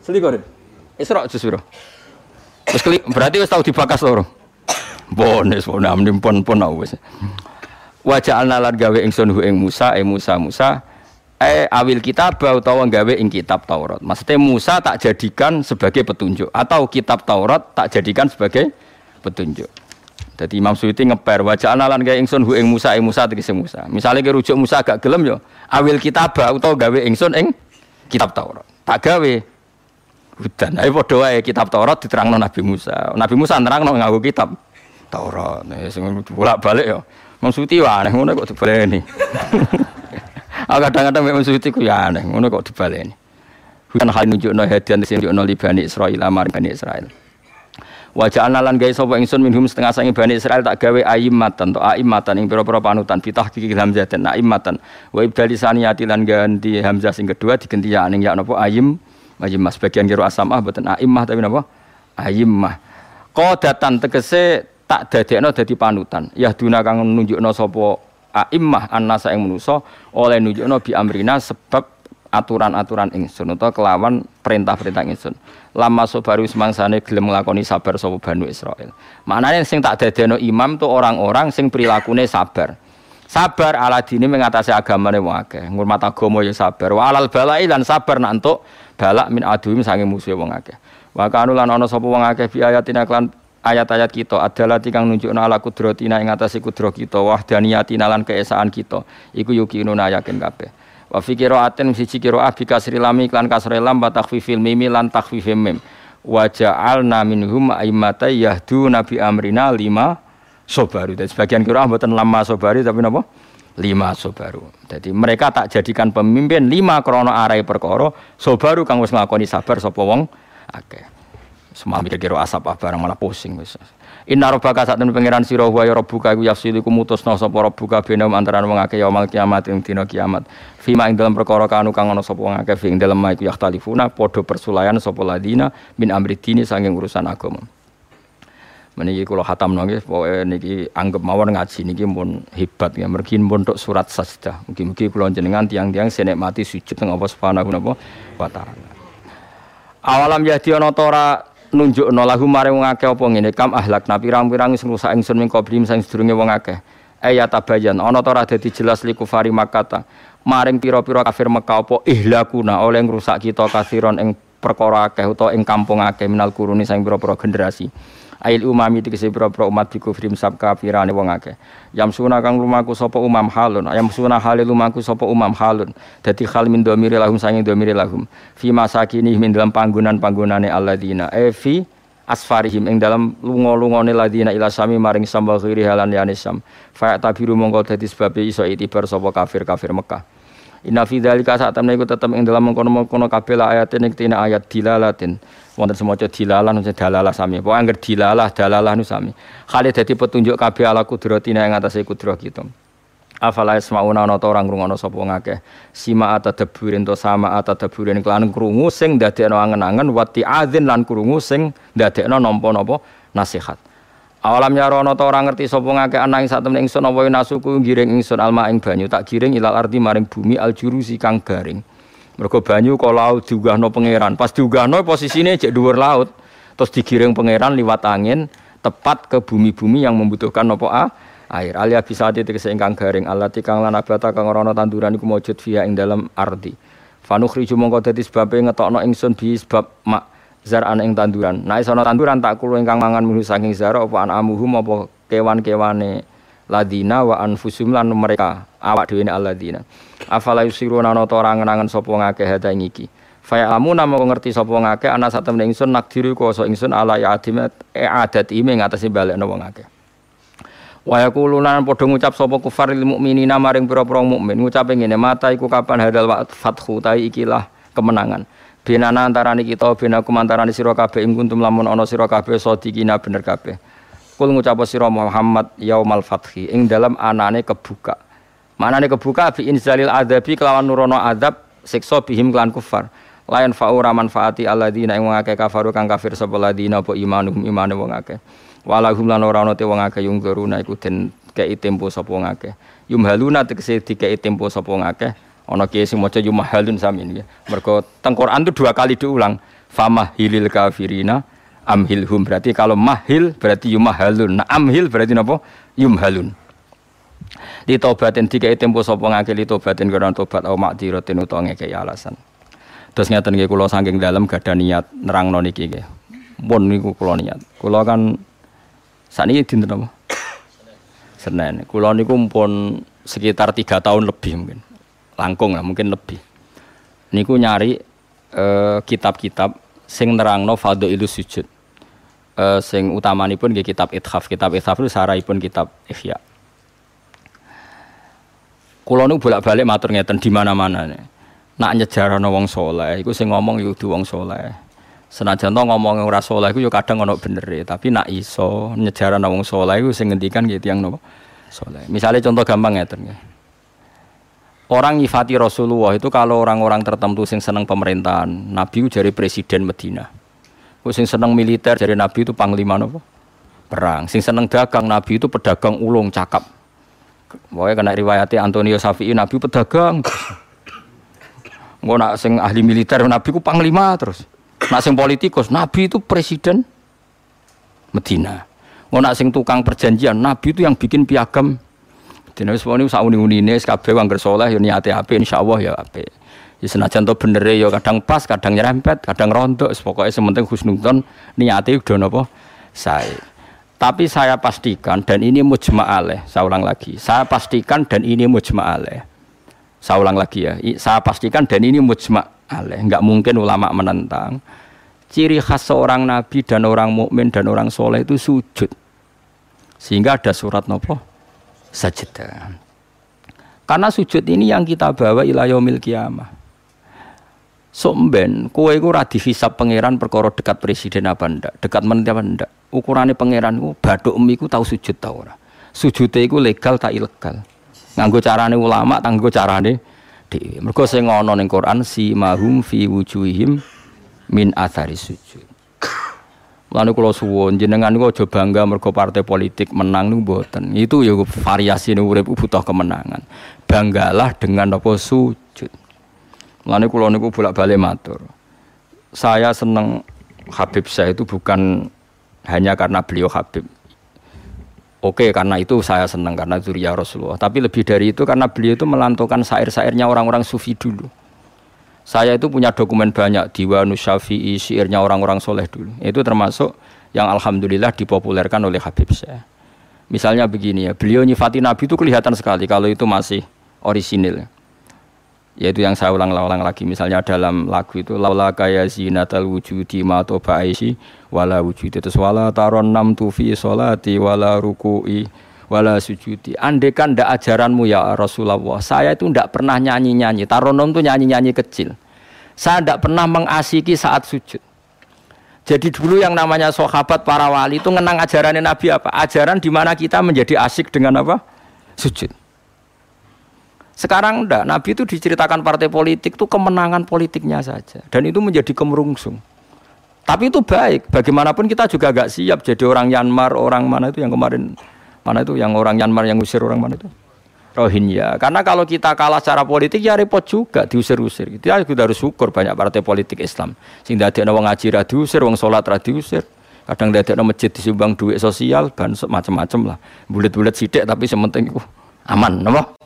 Selikur. Isra jus piro? Wis berarti wis tau dibakas loro. Bon wis pun amne pun pun wis. Wa ja'alna lan gawe ingsun hu ing Musa e Musa Musa eh awil kitab utawa gawe ing kitab Taurat. Maksudnya Musa tak jadikan sebagai petunjuk atau kitab Taurat tak jadikan sebagai petunjuk. Jadi Imam Suyuti ngeper wajah lan gawe ingsun hu ing Musa ing Musa tegese Musa. Misalnya ke rujuk Musa agak gelem yo awil kitab utawa gawe ingsun ing kitab Taurat. Tak gawe hudan. Ayo padha wae kitab Taurat diterangno Nabi Musa. Nabi Musa nerangno nganggo kitab Taurat. Nek sing bolak-balik ya. Maksudi wae aneh ngono kok dibaleni. Ah kadang-kadang mek maksudi ku ya aneh ngono kok dibaleni. Hudan hal nunjukno hadian sing nunjukno li Israil amar Bani Israil. Wajah analan gawe sapa ingsun minhum setengah sangi Bani Israel tak gawe aimatan to aimatan ing pira-pira panutan fitah kiki hamzah dan aimatan wa ibdali saniyati lan ganti hamzah sing kedua diganti ya ning ya napa aim Ayimmah sebagian kira asamah boten aimmah tapi napa? Ayimmah. Qadatan tegese tak dadekno dadi panutan. Ya duna kang nunjukno sapa aimmah annasa ing manusa oleh nunjukno bi amrina sebab aturan-aturan ingsun utawa kelawan perintah-perintah ingsun. Lama sobaru semangsane gelem nglakoni sabar sapa Banu Israil. Maknane sing tak dadekno imam tuh orang-orang sing prilakune sabar. Sabar ala dini mengatasi agamane wong akeh. Ngurmat agama ya sabar. Wa alal balai lan sabar nak balak min aduhim sange musuh wong akeh. Wa kanu lan ana wong akeh bi ayatina klan ayat-ayat kita adalah tikang nunjukna ala kudratina ing atase kudro kita wahdaniyatina lan keesaan kita iku yukinuna yakin kabeh wa fi qiraatin siji qiraah bi kasri lam iklan kasri lam wa takhfifil mim lan takhfifim mim wa ja'alna minhum aimata yahdu nabi amrina lima sobaru dan sebagian qiraah mboten lama sobari tapi napa lima sobaru. Jadi mereka tak jadikan pemimpin lima krono arai perkoro sobaru kang wis nglakoni sabar sapa wong akeh. Semua mikir kira asap ah barang malah pusing wis. Inna rabbaka sak temen pangeran sira wa ya rabbuka iku yafsilu ku mutusna sapa rabbuka benam antarané wong akeh yaumul kiamat ing kiamat. Fima ing dalam perkara kanu kang ana sapa wong akeh ing dalem iku yakhtalifuna padha persulayan sapa ladina min amri dini sanging urusan agama. Meniki kula khatam nggih pokoke niki anggap mawon ngaji niki pun hebat ya mergi pun tok surat sajdah. Mugi-mugi kula jenengan tiang-tiang senikmati sujud teng apa subhanahu wa taala. Awalam yahdi ana ta ora nunjukno lahu mare wong akeh apa ngene kam ahlak nabi pirang-pirang sing rusak ingsun ming qablim sing sedurunge wong akeh. Ayat tabayan ana ta ora dadi jelas liku fari makata. Maring pira-pira kafir Mekah apa ihlakuna oleh ngrusak kita kasiron ing perkara akeh utawa ing kampung akeh minal kuruni sing pira-pira generasi Ail umami tegese pira-pira umat bi kufrim sab kafirane wong akeh. Yamsuna kang lumaku sapa umam halun. Yamsuna halil lumaku sapa umam halun. Dadi hal min domiri lahum sanging domiri lahum. Fi masakini min dalam panggonan-panggonane alladzina. E fi asfarihim ing dalam lunga-lungane ladina ila sami maring sambal khiri halan yani sam. Fa tabiru mongko dadi sebab iso itibar sapa kafir-kafir Mekah. Inna fi dzalika saat temne tetep ing dalam mengkono-mengkono kabeh ayatin ing tina ayat dilalatin wonten semoco dilalah nuse dalalah sami. Pokoke angger dilalah dalalah nu sami. Khalid dadi petunjuk kabeh ala kudratina ing atase kudrah kita. Afala yasmauna ana ta ora ngrungono sapa ngakeh. Sima atadaburin to sama atadaburin kelan krungu sing ndadekno angen-angen wati adzin lan krungu sing ndadekno nampa-napa nasihat. Awalam yarono ta ora ngerti sapa ngakeh ana ing sak temne ingsun apa nasuku giring ingsun alma ing banyu tak giring ilal ardi maring bumi aljurusi kang garing. Mergo banyu kok laut diugahno pangeran. Pas diugahno posisine cek dhuwur laut. Terus digiring pangeran liwat angin tepat ke bumi-bumi yang membutuhkan nopo a air. Alia bisa tegese ingkang garing Allah tikang lan abata kang ora ana tanduran iku maujud fiha ing dalam ardi. Fanukhriju mongko dadi sebab ngetokno ingsun bi sebab mak zar'an ing tanduran. Nah iso tanduran tak kulo ingkang mangan minu saking zara apa an amuhum apa kewan-kewane ladina wa anfusum lan mereka. Awak dhewe ne alladina. Afala yusiruna ana ora ngenangen sapa ngakeh hada ing iki? Fa amu namo ngerti sapa ngakeh ana sak temne ingsun nakdiru kuasa ingsun ala ya'adim e adat ime ngatasi balekno wong akeh. Wa yaquluna padha ngucap sapa kufar lil mukminina maring pira-pira mukmin ngucap ngene mata iku kapan hadal wa fathu ta ikilah kemenangan. Binana antarane kita binakum antarane sira kabeh ing kuntum lamun ana sira kabeh sadikina bener kabeh Kul ngucap sira Muhammad yaumal fathi ing dalam anane kebuka. Manane kebuka bi inzalil adabi kelawan nurono adab siksa bihim klan kufar. Lain fa'ura manfaati alladzina ing wong akeh kafaru kang kafir sapa ladina apa imanuhum imane wong akeh. Walahum lan ora ana te wong akeh yung geruna iku den kei tempo sapa wong akeh. Yumhaluna tegese dikei tempo sapa wong akeh. Ana kiye sing maca yumhalun sami nggih. Mergo teng Quran itu dua kali diulang. Famahilil kafirina amhilhum berarti kalau mahil berarti yumahalun nah amhil berarti napa yumhalun di tobatin tiga tempo sapa li tobatin karena tobat au makdiratin utawa ngeke alasan. Terus ngeten nggih kula saking dalam gada niat nerangno niki nggih. Pun niku kula niat. Kula kan sakniki dinten apa? Senin. Kula niku pun sekitar tiga tahun lebih mungkin. Langkung lah mungkin lebih. Niku nyari eh, kitab-kitab eh, sing nerangno fadhailus sujud uh, sing utamanipun nggih kitab Ithaf. Kitab Ithaf itu saraipun kitab Ihya. Kulo nu bolak-balik matur ngeten di mana-mana nih. Nak nyejarano wong soleh, iku sing ngomong yo wong soleh. Senajan to ngomong ora soleh iku yo kadang ono bener tapi nak iso nyejarano wong soleh iku sing ngendikan nggih tiyang nopo soleh. Misalnya contoh gampang ngeten nggih. Orang nyifati Rasulullah itu kalau orang-orang tertentu sing seneng pemerintahan, Nabi jari presiden Medina. Sing seneng militer dari Nabi itu panglima nopo? Perang. Sing seneng dagang Nabi itu pedagang ulung cakap. Pokoknya kena riwayatnya Antonio Safi'i Nabi pedagang. Mau nak sing ahli militer Nabi ku panglima terus. Nak sing politikus Nabi itu presiden Medina. Mau nak sing tukang perjanjian Nabi itu yang bikin piagam. Dina wis ini sauni-unine kabeh wong soleh ya niate apik insyaallah ya apik. Ya senajan to bener ya kadang pas, kadang nyerempet, kadang rontok, pokoknya sementing husnudon niate udah napa saya. Tapi saya pastikan dan ini mujma'aleh, saya ulang lagi. Saya pastikan dan ini mujma'aleh. Saya ulang lagi ya. Saya pastikan dan ini mujma'aleh. Enggak mungkin ulama menentang. Ciri khas seorang nabi dan orang mukmin dan orang soleh itu sujud. Sehingga ada surat nopo sajadah. Karena sujud ini yang kita bawa ilayomil kiamah. Somben, kue iku ora dihisab pangeran perkara dekat presiden apa ndak, dekat menteri apa ndak. Ukurane pangeran ku baduk iku tau sujud ta ora. Sujude iku legal tak ilegal. Nganggo carane ulama, nganggo carane dhewe. Mergo sing ana ning Quran si mahum fi wujuhihim min athari sujud. Lalu kalau suwon jenengan niku aja bangga mergo partai politik menang niku mboten. Itu ya variasi urip butuh kemenangan. Banggalah dengan apa sujud. Lalu kulo niku bolak-balik matur. Saya seneng Habib saya itu bukan hanya karena beliau Habib. Oke, karena itu saya senang karena zuriyah Rasulullah. Tapi lebih dari itu karena beliau itu melantaukan syair-syairnya orang-orang sufi dulu. Saya itu punya dokumen banyak diwa Syafi'i, syairnya orang-orang soleh dulu. Itu termasuk yang alhamdulillah dipopulerkan oleh Habib saya. Misalnya begini ya, beliau nyifati Nabi itu kelihatan sekali kalau itu masih orisinil. Yaitu yang saya ulang-ulang lagi misalnya dalam lagu itu laula kaya zinatal wujudi ma ba'isi wala wujudi itu wala taron nam tufi solati wala ruku'i wala sujudi. Andekan ndak ajaranmu ya Rasulullah, saya itu ndak pernah nyanyi-nyanyi. Taronom itu nyanyi-nyanyi kecil. Saya ndak pernah mengasiki saat sujud. Jadi dulu yang namanya sahabat para wali itu ngenang ajaran Nabi apa? Ajaran di mana kita menjadi asik dengan apa? Sujud. Sekarang enggak, Nabi itu diceritakan partai politik itu kemenangan politiknya saja dan itu menjadi kemerungsung. Tapi itu baik, bagaimanapun kita juga agak siap jadi orang Myanmar, orang mana itu yang kemarin Mana itu yang orang Myanmar yang usir orang mana itu? Rohingya. Karena kalau kita kalah secara politik ya repot juga diusir-usir. Kita juga harus syukur banyak partai politik Islam. Sehingga ada wong ngaji ra diusir, sholat ra diusir. Kadang ada masjid disumbang duit sosial, ban macam-macam lah. Bulat-bulat sidik tapi sementing itu aman, nama?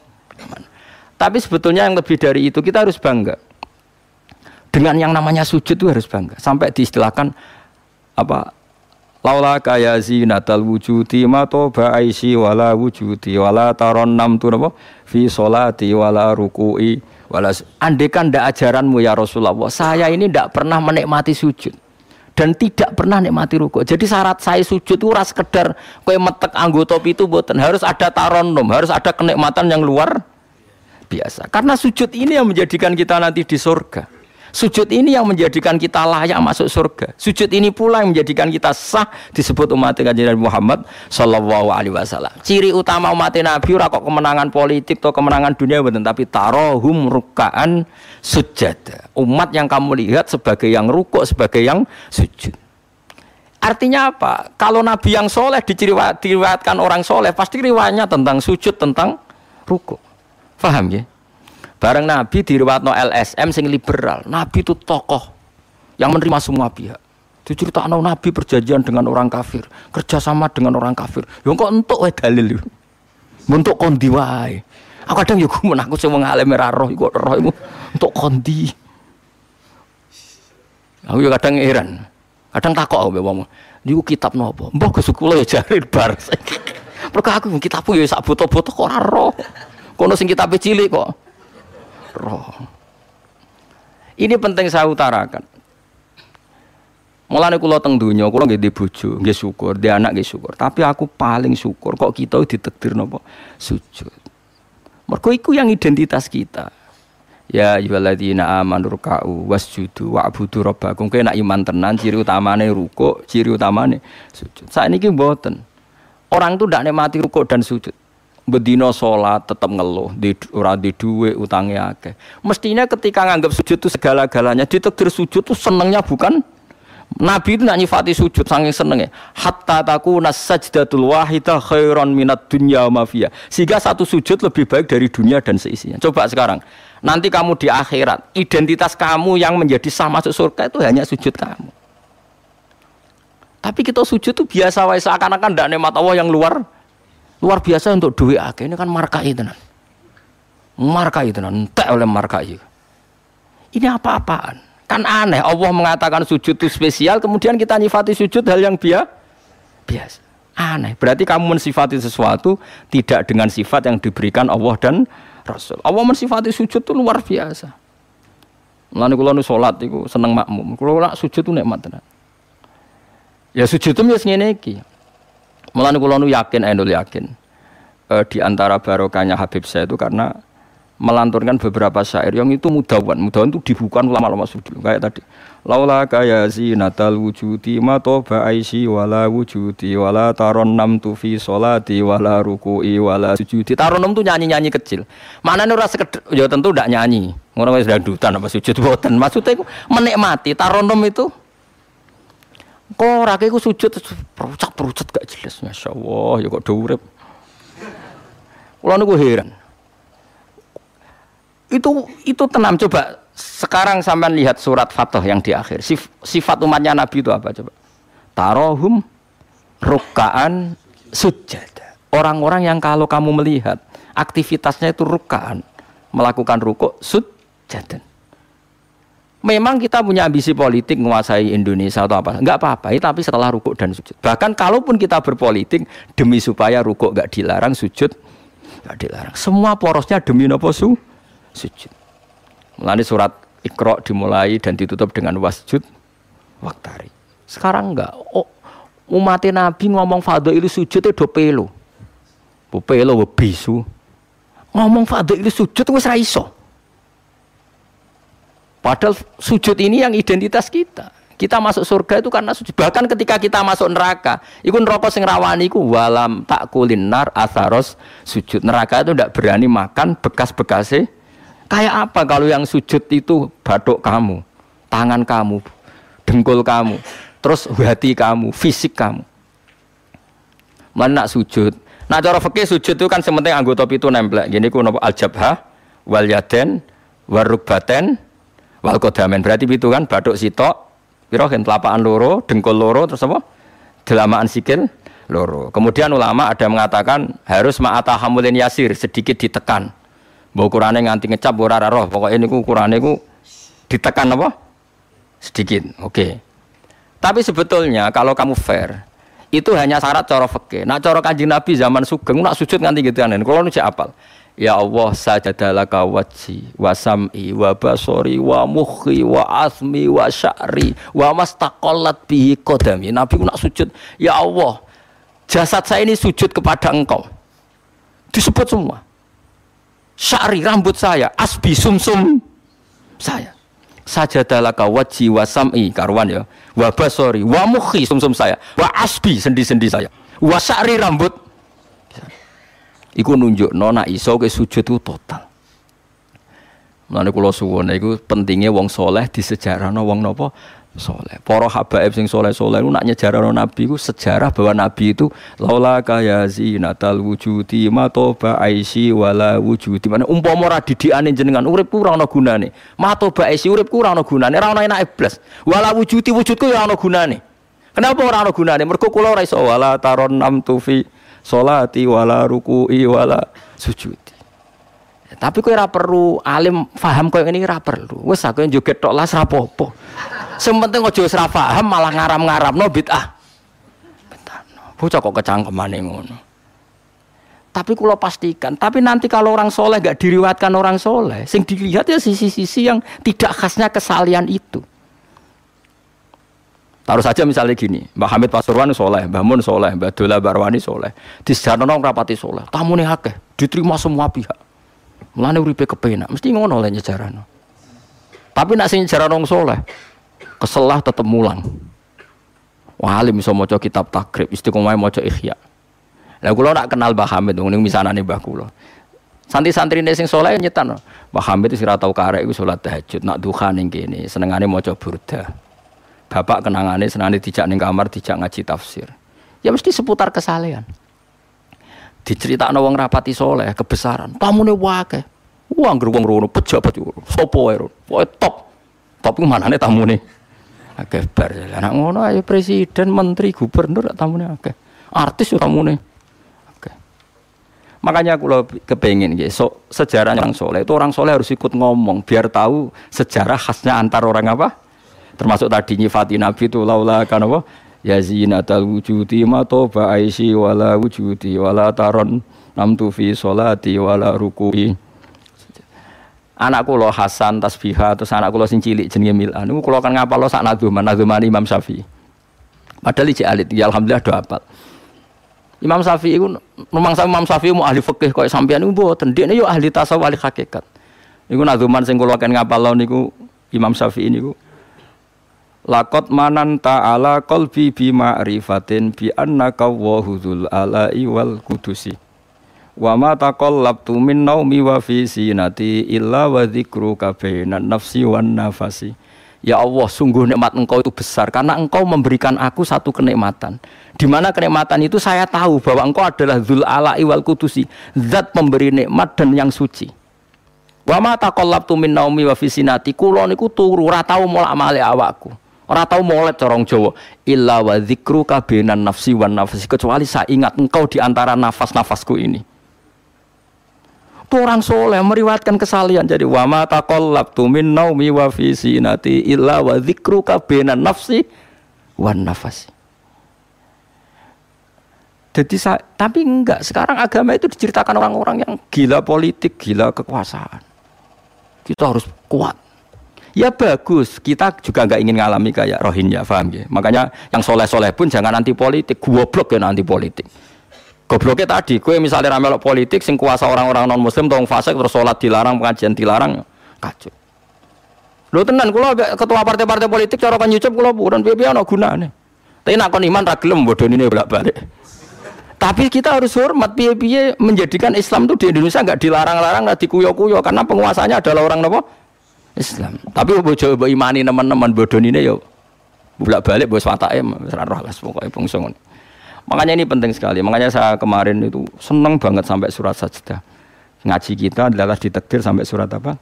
Tapi sebetulnya yang lebih dari itu kita harus bangga. Dengan yang namanya sujud itu harus bangga. Sampai diistilahkan apa Laula kaya zinatal wujudi ma toba aisi wala wujudi wala taron nam tu napa fi solati wala ruku'i wala andekan ndak ajaranmu ya Rasulullah saya ini ndak pernah menikmati sujud dan tidak pernah nikmati ruku. Jadi syarat saya sujud itu ras sekedar kowe metek anggota itu boten harus ada taronom, harus ada kenikmatan yang luar biasa. Karena sujud ini yang menjadikan kita nanti di surga. Sujud ini yang menjadikan kita layak masuk surga. Sujud ini pula yang menjadikan kita sah disebut umat Nabi Muhammad Sallallahu Alaihi Wasallam. Ciri utama umat Nabi ora kok kemenangan politik atau kemenangan dunia betul, tapi tarohum rukaan sujud. Umat yang kamu lihat sebagai yang rukuk, sebagai yang sujud. Artinya apa? Kalau Nabi yang soleh diriwayatkan orang soleh, pasti riwayatnya tentang sujud, tentang rukuk. Faham ya? Bareng Nabi di no LSM sing liberal. Nabi itu tokoh yang menerima semua pihak. Diceritakan Nabi perjanjian dengan orang kafir, kerjasama dengan orang kafir. Yang kok untuk wae dalil Untuk kondi wae. Aku kadang yo gumun aku sing wong alim ora roh iku roh iku untuk kondi. Aku yo kadang heran. Kadang takok aku wong. Niku kitab napa? Mbah Gus kula ya jare bar. Mergo aku kitabku ya sak boto-boto kok roh. Kono sing kitab cilik kok roh. Ini penting saya utarakan. Mulane kula teng donya, kula nggih bojo, nggih syukur, di anak nggih syukur. Tapi aku paling syukur kok kita ditakdir napa? Sujud. Mergo iku yang identitas kita. Ya ayyuhalladzina amanu ruk'u wasjudu wa'budu rabbakum. Kowe nak iman tenan ciri utamane rukuk, ciri utamane sujud. Saat ini mboten. Orang itu tidak nikmati rukuk dan sujud bedino sholat tetap ngeluh di ora di duwe utangnya akeh. Mestinya ketika nganggap sujud itu segala-galanya ditekdir sujud itu senengnya bukan? Nabi itu nak nyifati sujud saking senengnya. Hatta taku nasajdatul wahidah khairan minat dunya mafia sehingga satu sujud lebih baik dari dunia dan seisinya. Coba sekarang nanti kamu di akhirat identitas kamu yang menjadi sah masuk surga itu hanya sujud kamu. Tapi kita sujud itu biasa wae seakan-akan tidak nikmat Allah yang luar Luar biasa untuk duit akeh ini kan markai tenan. Markai tenan, entek oleh markai. Ini apa-apaan? Kan aneh Allah mengatakan sujud itu spesial kemudian kita nyifati sujud hal yang biasa. Biasa. Aneh. Berarti kamu mensifati sesuatu tidak dengan sifat yang diberikan Allah dan Rasul. Allah mensifati sujud itu luar biasa. Mulane kula nu salat iku seneng makmum. Kula nak sujud itu nikmat. Ya sujud itu ya ngene. Mulane kula nu yakin endul yakin. E, di antara barokahnya Habib saya itu karena melanturkan beberapa syair yang itu mudawan. Mudawan itu dibuka ulama-ulama sudah kayak tadi. Laula kaya zinatal wujudi ma toba aisi wala wujudi wala taron nam tu fi solati wala ruku'i wala sujudi. Taron nam tu nyanyi-nyanyi kecil. Mana nih rasa ya tentu tidak nyanyi. Orang wis dangdutan apa sujud boten. Maksudnya itu menikmati taron nam itu Kok rakyat ku sujud perucat perucat gak jelas, masya Allah ya kok durep. Kalau niku heran. Itu itu tenang coba sekarang sampai lihat surat Fatah yang di akhir. Sif, sifat umatnya Nabi itu apa coba? Tarohum rukaan sujud. Orang-orang yang kalau kamu melihat aktivitasnya itu rukaan, melakukan rukuk sujud. Memang kita punya ambisi politik menguasai Indonesia atau apa, nggak apa-apa. Tapi setelah rukuk dan sujud. Bahkan kalaupun kita berpolitik demi supaya rukuk nggak dilarang, sujud nggak dilarang. Semua porosnya demi nopo su, sujud. Mulai surat Iqra dimulai dan ditutup dengan wasjud waktari. Sekarang enggak. Oh, umat Nabi ngomong fadhil sujud itu pelo. Bu pelo bisu. Ngomong fadhil sujud wis ra iso. Padahal sujud ini yang identitas kita. Kita masuk surga itu karena sujud. Bahkan ketika kita masuk neraka, itu neraka sing rawani iku walam tak kulinar asaros sujud. Neraka itu tidak berani makan bekas-bekasnya. Kayak apa kalau yang sujud itu batuk kamu, tangan kamu, dengkul kamu, terus hati kamu, fisik kamu. Mana sujud? Nah cara fikih sujud itu kan sementing anggota itu nempel. Gini ku nopo aljabha, wal yaden, warukbaten, wal kodamen berarti itu kan? Baduk sitok piro kan telapaan loro dengkul loro terus apa? Delamaan sikil loro. Kemudian ulama ada mengatakan harus ma'ata hamulin yasir sedikit ditekan. Bahwa ukurannya nganti ngecap ora roh. Pokoknya ini ukurannya ku ditekan apa? Sedikit. Oke. Okay. tapi sebetulnya kalau kamu fair itu hanya syarat cara fikih. Nak cara kanjeng Nabi zaman sugeng nak sujud nganti gitu anen. Kalau nu apal. Ya Allah sajadalaka wajhi wa sam'i wa basori wa mukhi wa asmi wa sya'ri wa mastaqallat bihi qadami. Nabi nak sujud, ya Allah, jasad saya ini sujud kepada Engkau. Disebut semua. Sya'ri rambut saya, asbi sumsum saya. Sajadalaka wajhi wa sam'i karuan ya. Wa basori wa mukhi sumsum saya. Wa asbi sendi-sendi saya. Wa sya'ri rambut Iku nunjuk nona iso ke sujud itu total. Mulane kula suwun iku pentingnya wong soleh di sejarah no wong nopo soleh. Para habaib sing soleh-soleh itu nak nyejarah nabi ku sejarah bahwa nabi itu laula kaya zinatal wujudi matoba aisi wala wujudi. Mana umpama ora didikane jenengan urip ku ora ana gunane. Matoba aisi urip ku ora ana gunane, ora ana enak iblis. Wala wujudi wujudku ya ana gunane. Kenapa ora ana gunane? Mergo kula ora iso wala taron nam tufi solati wala ruku'i wala sujudi. Ya, tapi kowe ora perlu alim paham koyo ini ora perlu. Wis aku joget tok lah ora apa-apa. Sing penting aja ora paham malah ngaram-ngaramno bid'ah. Bocah kok kecangkemane ngono. Tapi kalau pastikan, tapi nanti kalau orang soleh gak diriwatkan orang soleh, sing dilihat ya sisi-sisi yang tidak khasnya kesalian itu. Taruh saja misalnya gini, Mbak Hamid Pasuruan soleh, Mbak Mun soleh, Mbak Dola Barwani soleh, di sejarah rapati soleh, tamu nih akeh, diterima semua pihak. Mulane uripe kepenak, mesti ngono oleh nyejarah. Tapi nak sing nyejarah nong soleh, keselah tetep mulang. Wah, alim iso maca kitab takrib, istiqomah maca ikhya. Lah kula nak kenal Mbah Hamid ning misanane Mbah kula. Santri-santri sing soleh nyetan. Mbah Hamid sing ora tau karek iku salat tahajud, nak duha ning kene, senengane maca burda bapak kenangannya senang dijak ning kamar dijak ngaji tafsir. Ya mesti seputar kesalehan. Diceritakan wong rapati soleh kebesaran. Nih wake uang gerbong rono pejabat sopo ero top. Top mana nih tamu nih Oke, bar anak ngono ayo presiden menteri gubernur tamu nih oke artis tamu nih oke makanya kalau kepengen gitu so, sejarah orang soleh itu orang soleh harus ikut ngomong biar tahu sejarah khasnya antar orang apa termasuk tadi nyifati Nabi itu laula kan apa ya zinatal wujudi ma toba aisi wala wujudi wala taron namtu fi solati wala ruku'i. Anak kula Hasan tasbiha terus anak kula sing cilik jenenge Milan. Niku kula kan ngapal sak nadzuman nadzuman Imam Syafi'i. Padahal iki alit ya alhamdulillah do apal. Imam Syafi'i iku memang sama Imam Syafi'i mau ahli fikih koyo sampean niku mboten. Ndekne yo ahli tasawuf ahli hakikat. Niku nadzuman sing kula kan ngapal niku Imam Syafi'i niku Lakot manan ta'ala qalbi bi ma'rifatin bi annaka wahudul ala'i wal kudusi. Wa ma taqallabtu min naumi wa fi sinati illa wa dzikruka bainan nafsi wan nafasi. Ya Allah, sungguh nikmat engkau itu besar karena engkau memberikan aku satu kenikmatan. Di mana kenikmatan itu saya tahu bahwa engkau adalah Zul Ala'i wal Kudusi, zat pemberi nikmat dan yang suci. Wa ma taqallabtu min naumi wa fi sinati, kula niku turu ora tau molak-malik awakku. Orang tahu molet corong Jawa. Illa wa dzikru kabenan nafsi wan nafsi kecuali saya ingat engkau di antara nafas-nafasku ini. Waktu orang soleh meriwayatkan kesalian jadi wa ma taqallabtu min naumi wa fi sinati illa wa dzikruka bainan nafsi wan nafasi. Jadi tapi enggak, sekarang agama itu diceritakan orang-orang yang gila politik, gila kekuasaan. Kita harus kuat. Ya bagus, kita juga enggak ingin ngalami kayak Rohingya, paham ya? Makanya yang soleh-soleh pun jangan anti politik, goblok ya anti politik. Gobloknya tadi, kue misalnya ramelok politik, sing kuasa orang-orang non muslim, tolong fasik terus sholat dilarang, pengajian dilarang, kacau. Lo tenan, kalau ketua partai-partai politik cara kan YouTube kalau bukan biaya no gunane. Tapi nak kon iman raglem bodoh ini bolak balik. Tapi kita harus hormat piye-piye menjadikan Islam itu di Indonesia nggak dilarang-larang, nggak dikuyo-kuyo karena penguasanya adalah orang nopo Islam. Tapi bojo mbok imani teman-teman bodoh ini yo bolak-balik bos watake ora roh lah pokoke bangsa Makanya ini penting sekali. Makanya saya kemarin itu seneng banget sampai surat sajdah. Ngaji kita adalah ditekdir sampai surat apa?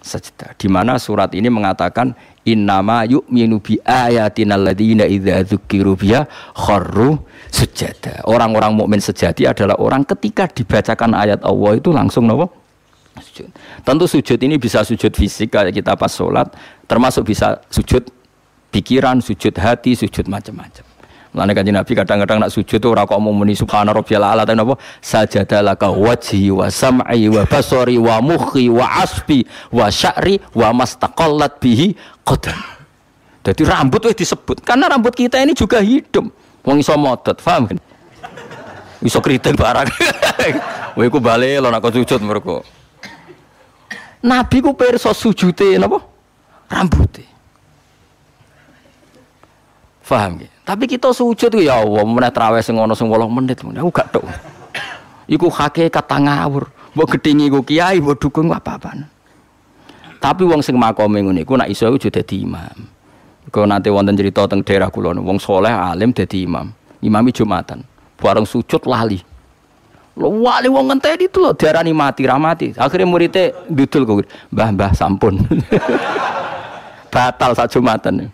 Sajdah. Di mana surat ini mengatakan innama yu'minu bi ayatina alladziina idza dzukiru biha kharru sujada. Orang-orang mukmin sejati adalah orang ketika dibacakan ayat Allah itu langsung nopo sujud. Tentu sujud ini bisa sujud fisik kayak kita pas sholat, termasuk bisa sujud pikiran, sujud hati, sujud macam-macam. Mulane kanjeng Nabi kadang-kadang nak sujud ora kok mau muni subhana a'la tapi napa sajadalaka wajhi wa sam'i wa basari wa mukhi wa asbi wa sya'ri wa mastaqallat bihi qadam. Jadi rambut wis disebut karena rambut kita ini juga hidup. Wong iso modot, paham kan? Iso kritik barang. Kowe iku bali lho nak sujud mergo. Nabi ku pirsa sujude napa? Rambute. Paham ya? Tapi kita sujud ya Allah, meneh traweh sing ngono sing 8 menit, aku gak tok. Iku hakikat ngawur. Mbok gedhingi ku kiai, mbok dukung apa-apa. Tapi wong sing makome ngene iku nak iso iku dadi imam. Kau nanti wonten cerita teng daerah kula wong soleh alim dadi imam. Imami Jumatan. Bareng sujud lali. Lo wali wong ngenteni itu loh diarani mati ramati. Akhirnya muridnya dudul kok. Mbah mbah sampun. Batal sak Jumatan.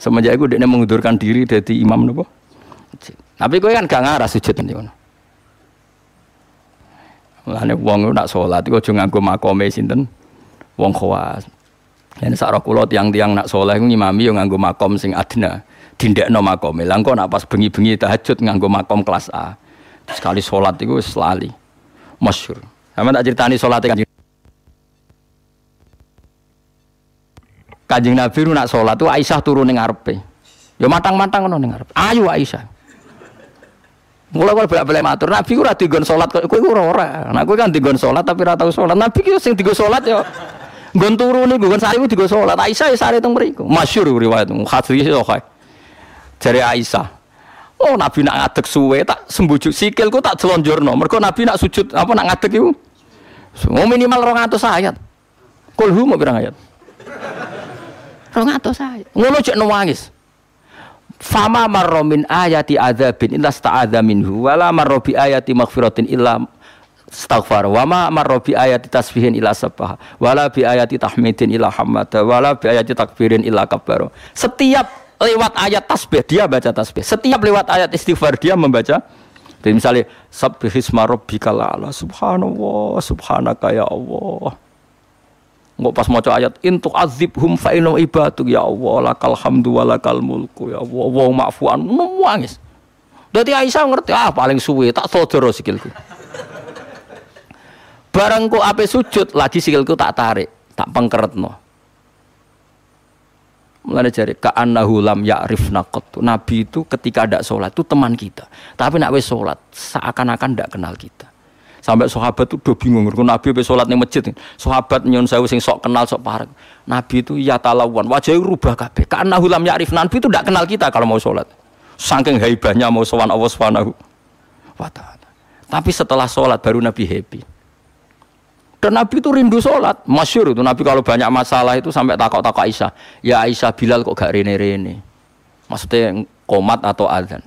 Semenjak itu dia mengundurkan diri dari imam nopo. Tapi gue kan gak ngarah sujud nanti kono. Mulane wong nak sholat iku aja nganggo makome sinten wong khawas. Yen sak kula tiang-tiang nak sholat iku ngimami yo nganggo makom sing adna. Dindekno makome. Lah engko nak pas bengi-bengi tahajud nganggo makom kelas A. Sekali sholat iku wis lali. Masyhur. Sama tak ceritani sholat kan Kanjeng Nabi nak sholat tuh Aisyah turun ning ngarepe. Ya matang-matang ngono ning ngarepe. Ayo Aisyah. Mulai kalau bolak-balik matur, Nabi ora digon sholat, kowe ora ora. Nah kowe kan digon sholat tapi ora tau sholat. Nabi ki sing digon sholat ya nggon turu niku nggon sari digon sholat. Aisyah ya sare teng mriku. Masyhur riwayat hadis iso kae. Jare Aisyah. Oh Nabi nak ngadeg suwe tak sembujuk sikilku tak jelonjorno. Mergo Nabi nak sujud apa nak ngadeg iku. Oh minimal 200 ayat. Kulhu mau berang ayat? Rong atus saya. Ngono cek nangis. Fama marro min ayati adzabin illa sta'adza minhu wala marro bi ayati maghfiratin illa istaghfar wa ma marro bi ayati tasbihin illa sabbaha wala bi ayati tahmidin illa hamada wala bi ayati takbirin illa kabbaro. Setiap lewat ayat tasbih dia baca tasbih. Setiap lewat ayat istighfar dia membaca jadi misalnya sabbihisma rabbikal a'la subhanallah subhanaka ya Allah Nggak pas mau ayat intuk azib hum fa'inu ibaduk ya Allah lakal hamdu walakal mulku ya Allah wa ma'fuan nangis. Dadi Aisyah ngerti ah paling suwe tak sodoro sikilku. Barangku ape sujud lagi sikilku tak tarik, tak pengkeretno. Mulai jari ka'annahu lam ya'rifna qattu. Nabi itu ketika ada sholat itu teman kita. Tapi nak wis sholat seakan-akan tidak kenal kita. Sampai sahabat tuh udah bingung, Nabi be sholat nih masjid. Sahabat nyon saya sing sok kenal sok parek. Nabi itu ya talawan, wajahnya rubah kabeh. Karena hulam ya'rif Nabi itu tidak kenal kita kalau mau sholat. Saking haibahnya mau sowan Allah Subhanahu wa. Tapi setelah sholat baru Nabi happy. Dan Nabi itu rindu sholat. Masyur itu Nabi kalau banyak masalah itu sampai takut-takut Aisyah. Ya Aisyah Bilal kok gak rene-rene. Maksudnya komat atau azan.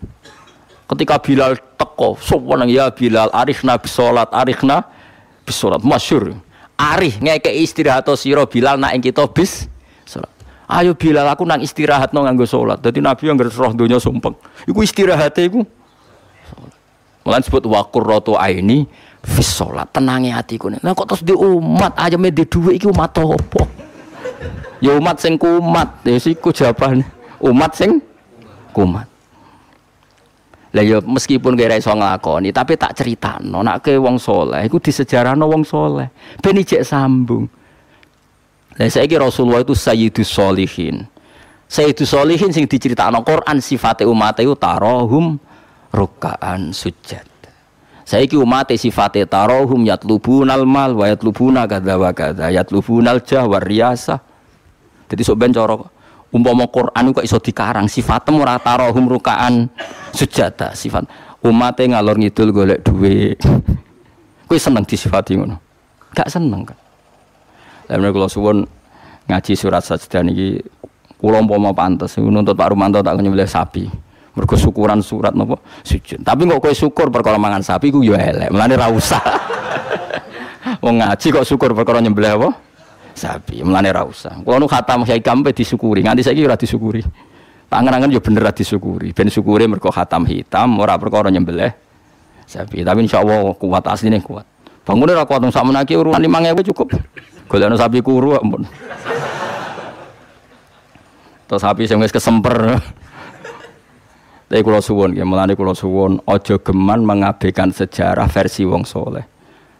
Ketika Bilal teko, sopan ya Bilal, arifna bisolat, arifna bisolat, masyur. Arif ngeke istirahat siro Bilal nak kita bis sholat. Ayo Bilal aku nang istirahat no nganggo sholat. Jadi Nabi yang roh dunia sumpeng. Iku istirahatnya iku. Mulai disebut wakur rotu aini sholat tenangi hatiku nih. Nah kok terus di umat aja di dua iki umat apa? Ya umat sing kumat, ya siku jawaban umat sing kumat. Lah ya meskipun kira iso nglakoni, tapi tak ceritano nak ke wong soleh iku disejarahno wong soleh. Ben ijek sambung. Lah saiki Rasulullah itu sayyidus solihin. Sayyidus solihin sing diceritakno Quran sifate umat itu tarohum rukaan sujud. Saiki umat sifate tarohum yatlubunal mal wa yatlubuna kadza wa kadza yatlubunal jah wa riyasa. Jadi sok ben cara umpama Quran kok iso dikarang sifatem ora tarohum rukaan sujada sifat umatnya ngalor ngidul golek duit. Kowe seneng disifati ngono. Gak seneng kan. Lah kula suwun ngaji surat sajdah niki kula umpama pantes nuntut Pak Rumanto tak nyembelih sapi. Mergo syukuran surat napa sujud. Tapi kok kowe syukur perkara mangan sapi ku ya elek. Mulane ra usah. Wong ngaji kok syukur perkara nyembelih apa? Sapi. Mulane ra usah. Nu khatam saya kampe disyukuri. Nganti saiki ora disyukuri. Tangan-tangan ya bener disyukuri. Ben syukuri mergo khatam hitam ora perkara nyembelih sapi. Tapi insyaallah kuat asline kuat. Bangunnya ra kuat sak menaki urunan 5000 cukup. Golekno sapi kuru ampun. Terus sapi sing kesemper. Tapi kalau suwon, ya melani kalau suwon, ojo geman mengabaikan sejarah versi wong soleh.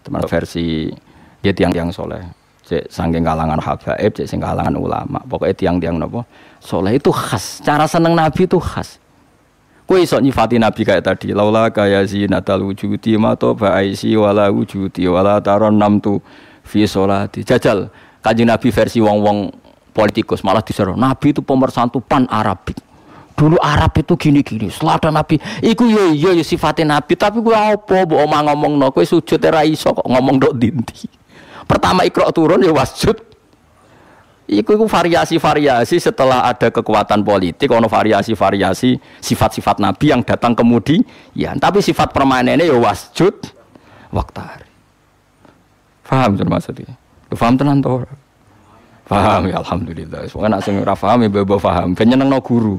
Teman versi ya tiang tiang soleh. Cek sangking kalangan habaib, cek sing kalangan ulama. Pokoknya tiang tiang nopo soleh itu khas. Cara seneng nabi itu khas. Kue iso nyifati nabi kayak tadi. Laula kaya zinatal wujudi mato ba'aisi wala wujudi wala taron nam tu fi solati. Jajal kaji nabi versi wong wong politikus malah disuruh nabi itu pemersatu pan Arabik Dulu Arab itu gini-gini, selada Nabi. Iku yo yo yo sifatnya Nabi, tapi gue apa mbok omah ngomongno, kowe sujud ra iso kok ngomong dok dinti. Pertama ikro turun ya wasjud. Iku, iku variasi-variasi setelah ada kekuatan politik, ono variasi-variasi sifat-sifat Nabi yang datang kemudian. Tapi sifat permainannya ya wasjud waktari. Faham tuh maksudnya? Faham tenan toh? Faham ya alhamdulillah. Soalnya nak sing ora paham ya bawa paham. Ben no guru.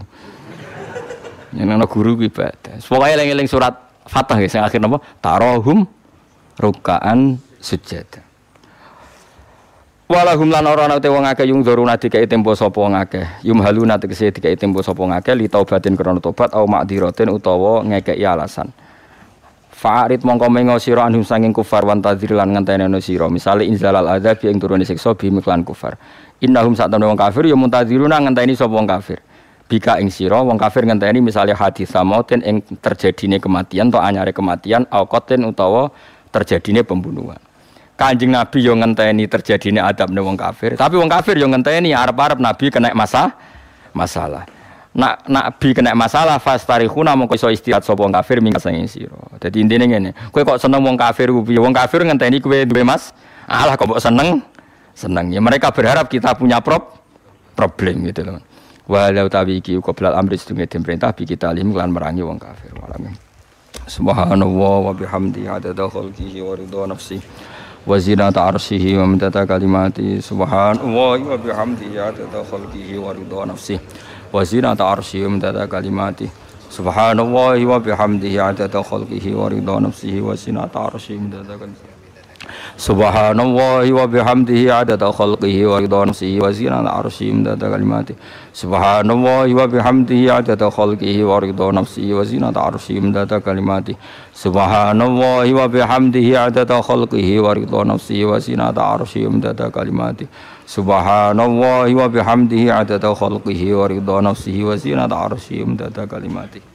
Yang nana guru ibadah. Pokoknya eling-eling surat Fatah ya, yang akhir apa? Tarohum rukaan sujud. Walahum lan ora ana wong akeh yung dzuruna dikai tempo sapa wong akeh. Yum haluna tegese dikai tempo sapa wong akeh li taubatin krana tobat au makdiratin utawa ngekeki alasan. Fa'arid mongko mengo sira anhum sanging kufar wan tadzir lan ngenteni sira. Misale inzalal adzab yang turune siksa bi miklan kufar. Innahum sak wong kafir ya muntadziruna ngenteni sapa wong kafir bika ing sira wong kafir ngenteni misalnya hadis samautin ing terjadine kematian atau anyare kematian auqatin utawa terjadine pembunuhan Kanjeng Nabi yo ngenteni adab wong kafir, tapi wong kafir yo ngenteni arep-arep Nabi kena masa masalah. Nak Nabi kena masalah fastarihuna mongko iso istirahat sapa wong kafir minggu sing sira. Dadi intine ngene, kowe kok seneng wong kafir piye? Wong kafir ngenteni kowe duwe Mas. Alah kok mbok seneng? Seneng. Ya mereka berharap kita punya prop problem gitu loh. Walau tawi iki belal amri sedunge perintah bi kita lim lan merangi wong kafir. Walamin. Subhanallah wa bihamdi adada khalqihi wa ridha nafsi wa zinata arsyihi wa kalimati subhanallah wa bihamdi adada khalqihi wa ridha nafsi wa zinata arsyihi wa kalimati subhanallah wa bihamdihi adada khalqihi wa ridha nafsihi wa zinata midada kalimati Subhanallah wa bihamdihi adada khalqihi wa ridha nafsihi wa zinata arsyihi midada kalimati. Subhanallah wa bihamdihi adada khalqihi wa ridha nafsihi wa zinata arsyihi midada kalimati. Subhanallah wa bihamdihi adada khalqihi wa ridha nafsihi wa zinata arsyihi midada kalimati. Subhanallah wa bihamdihi adada khalqihi wa ridha nafsihi wa zinata arsyihi midada kalimati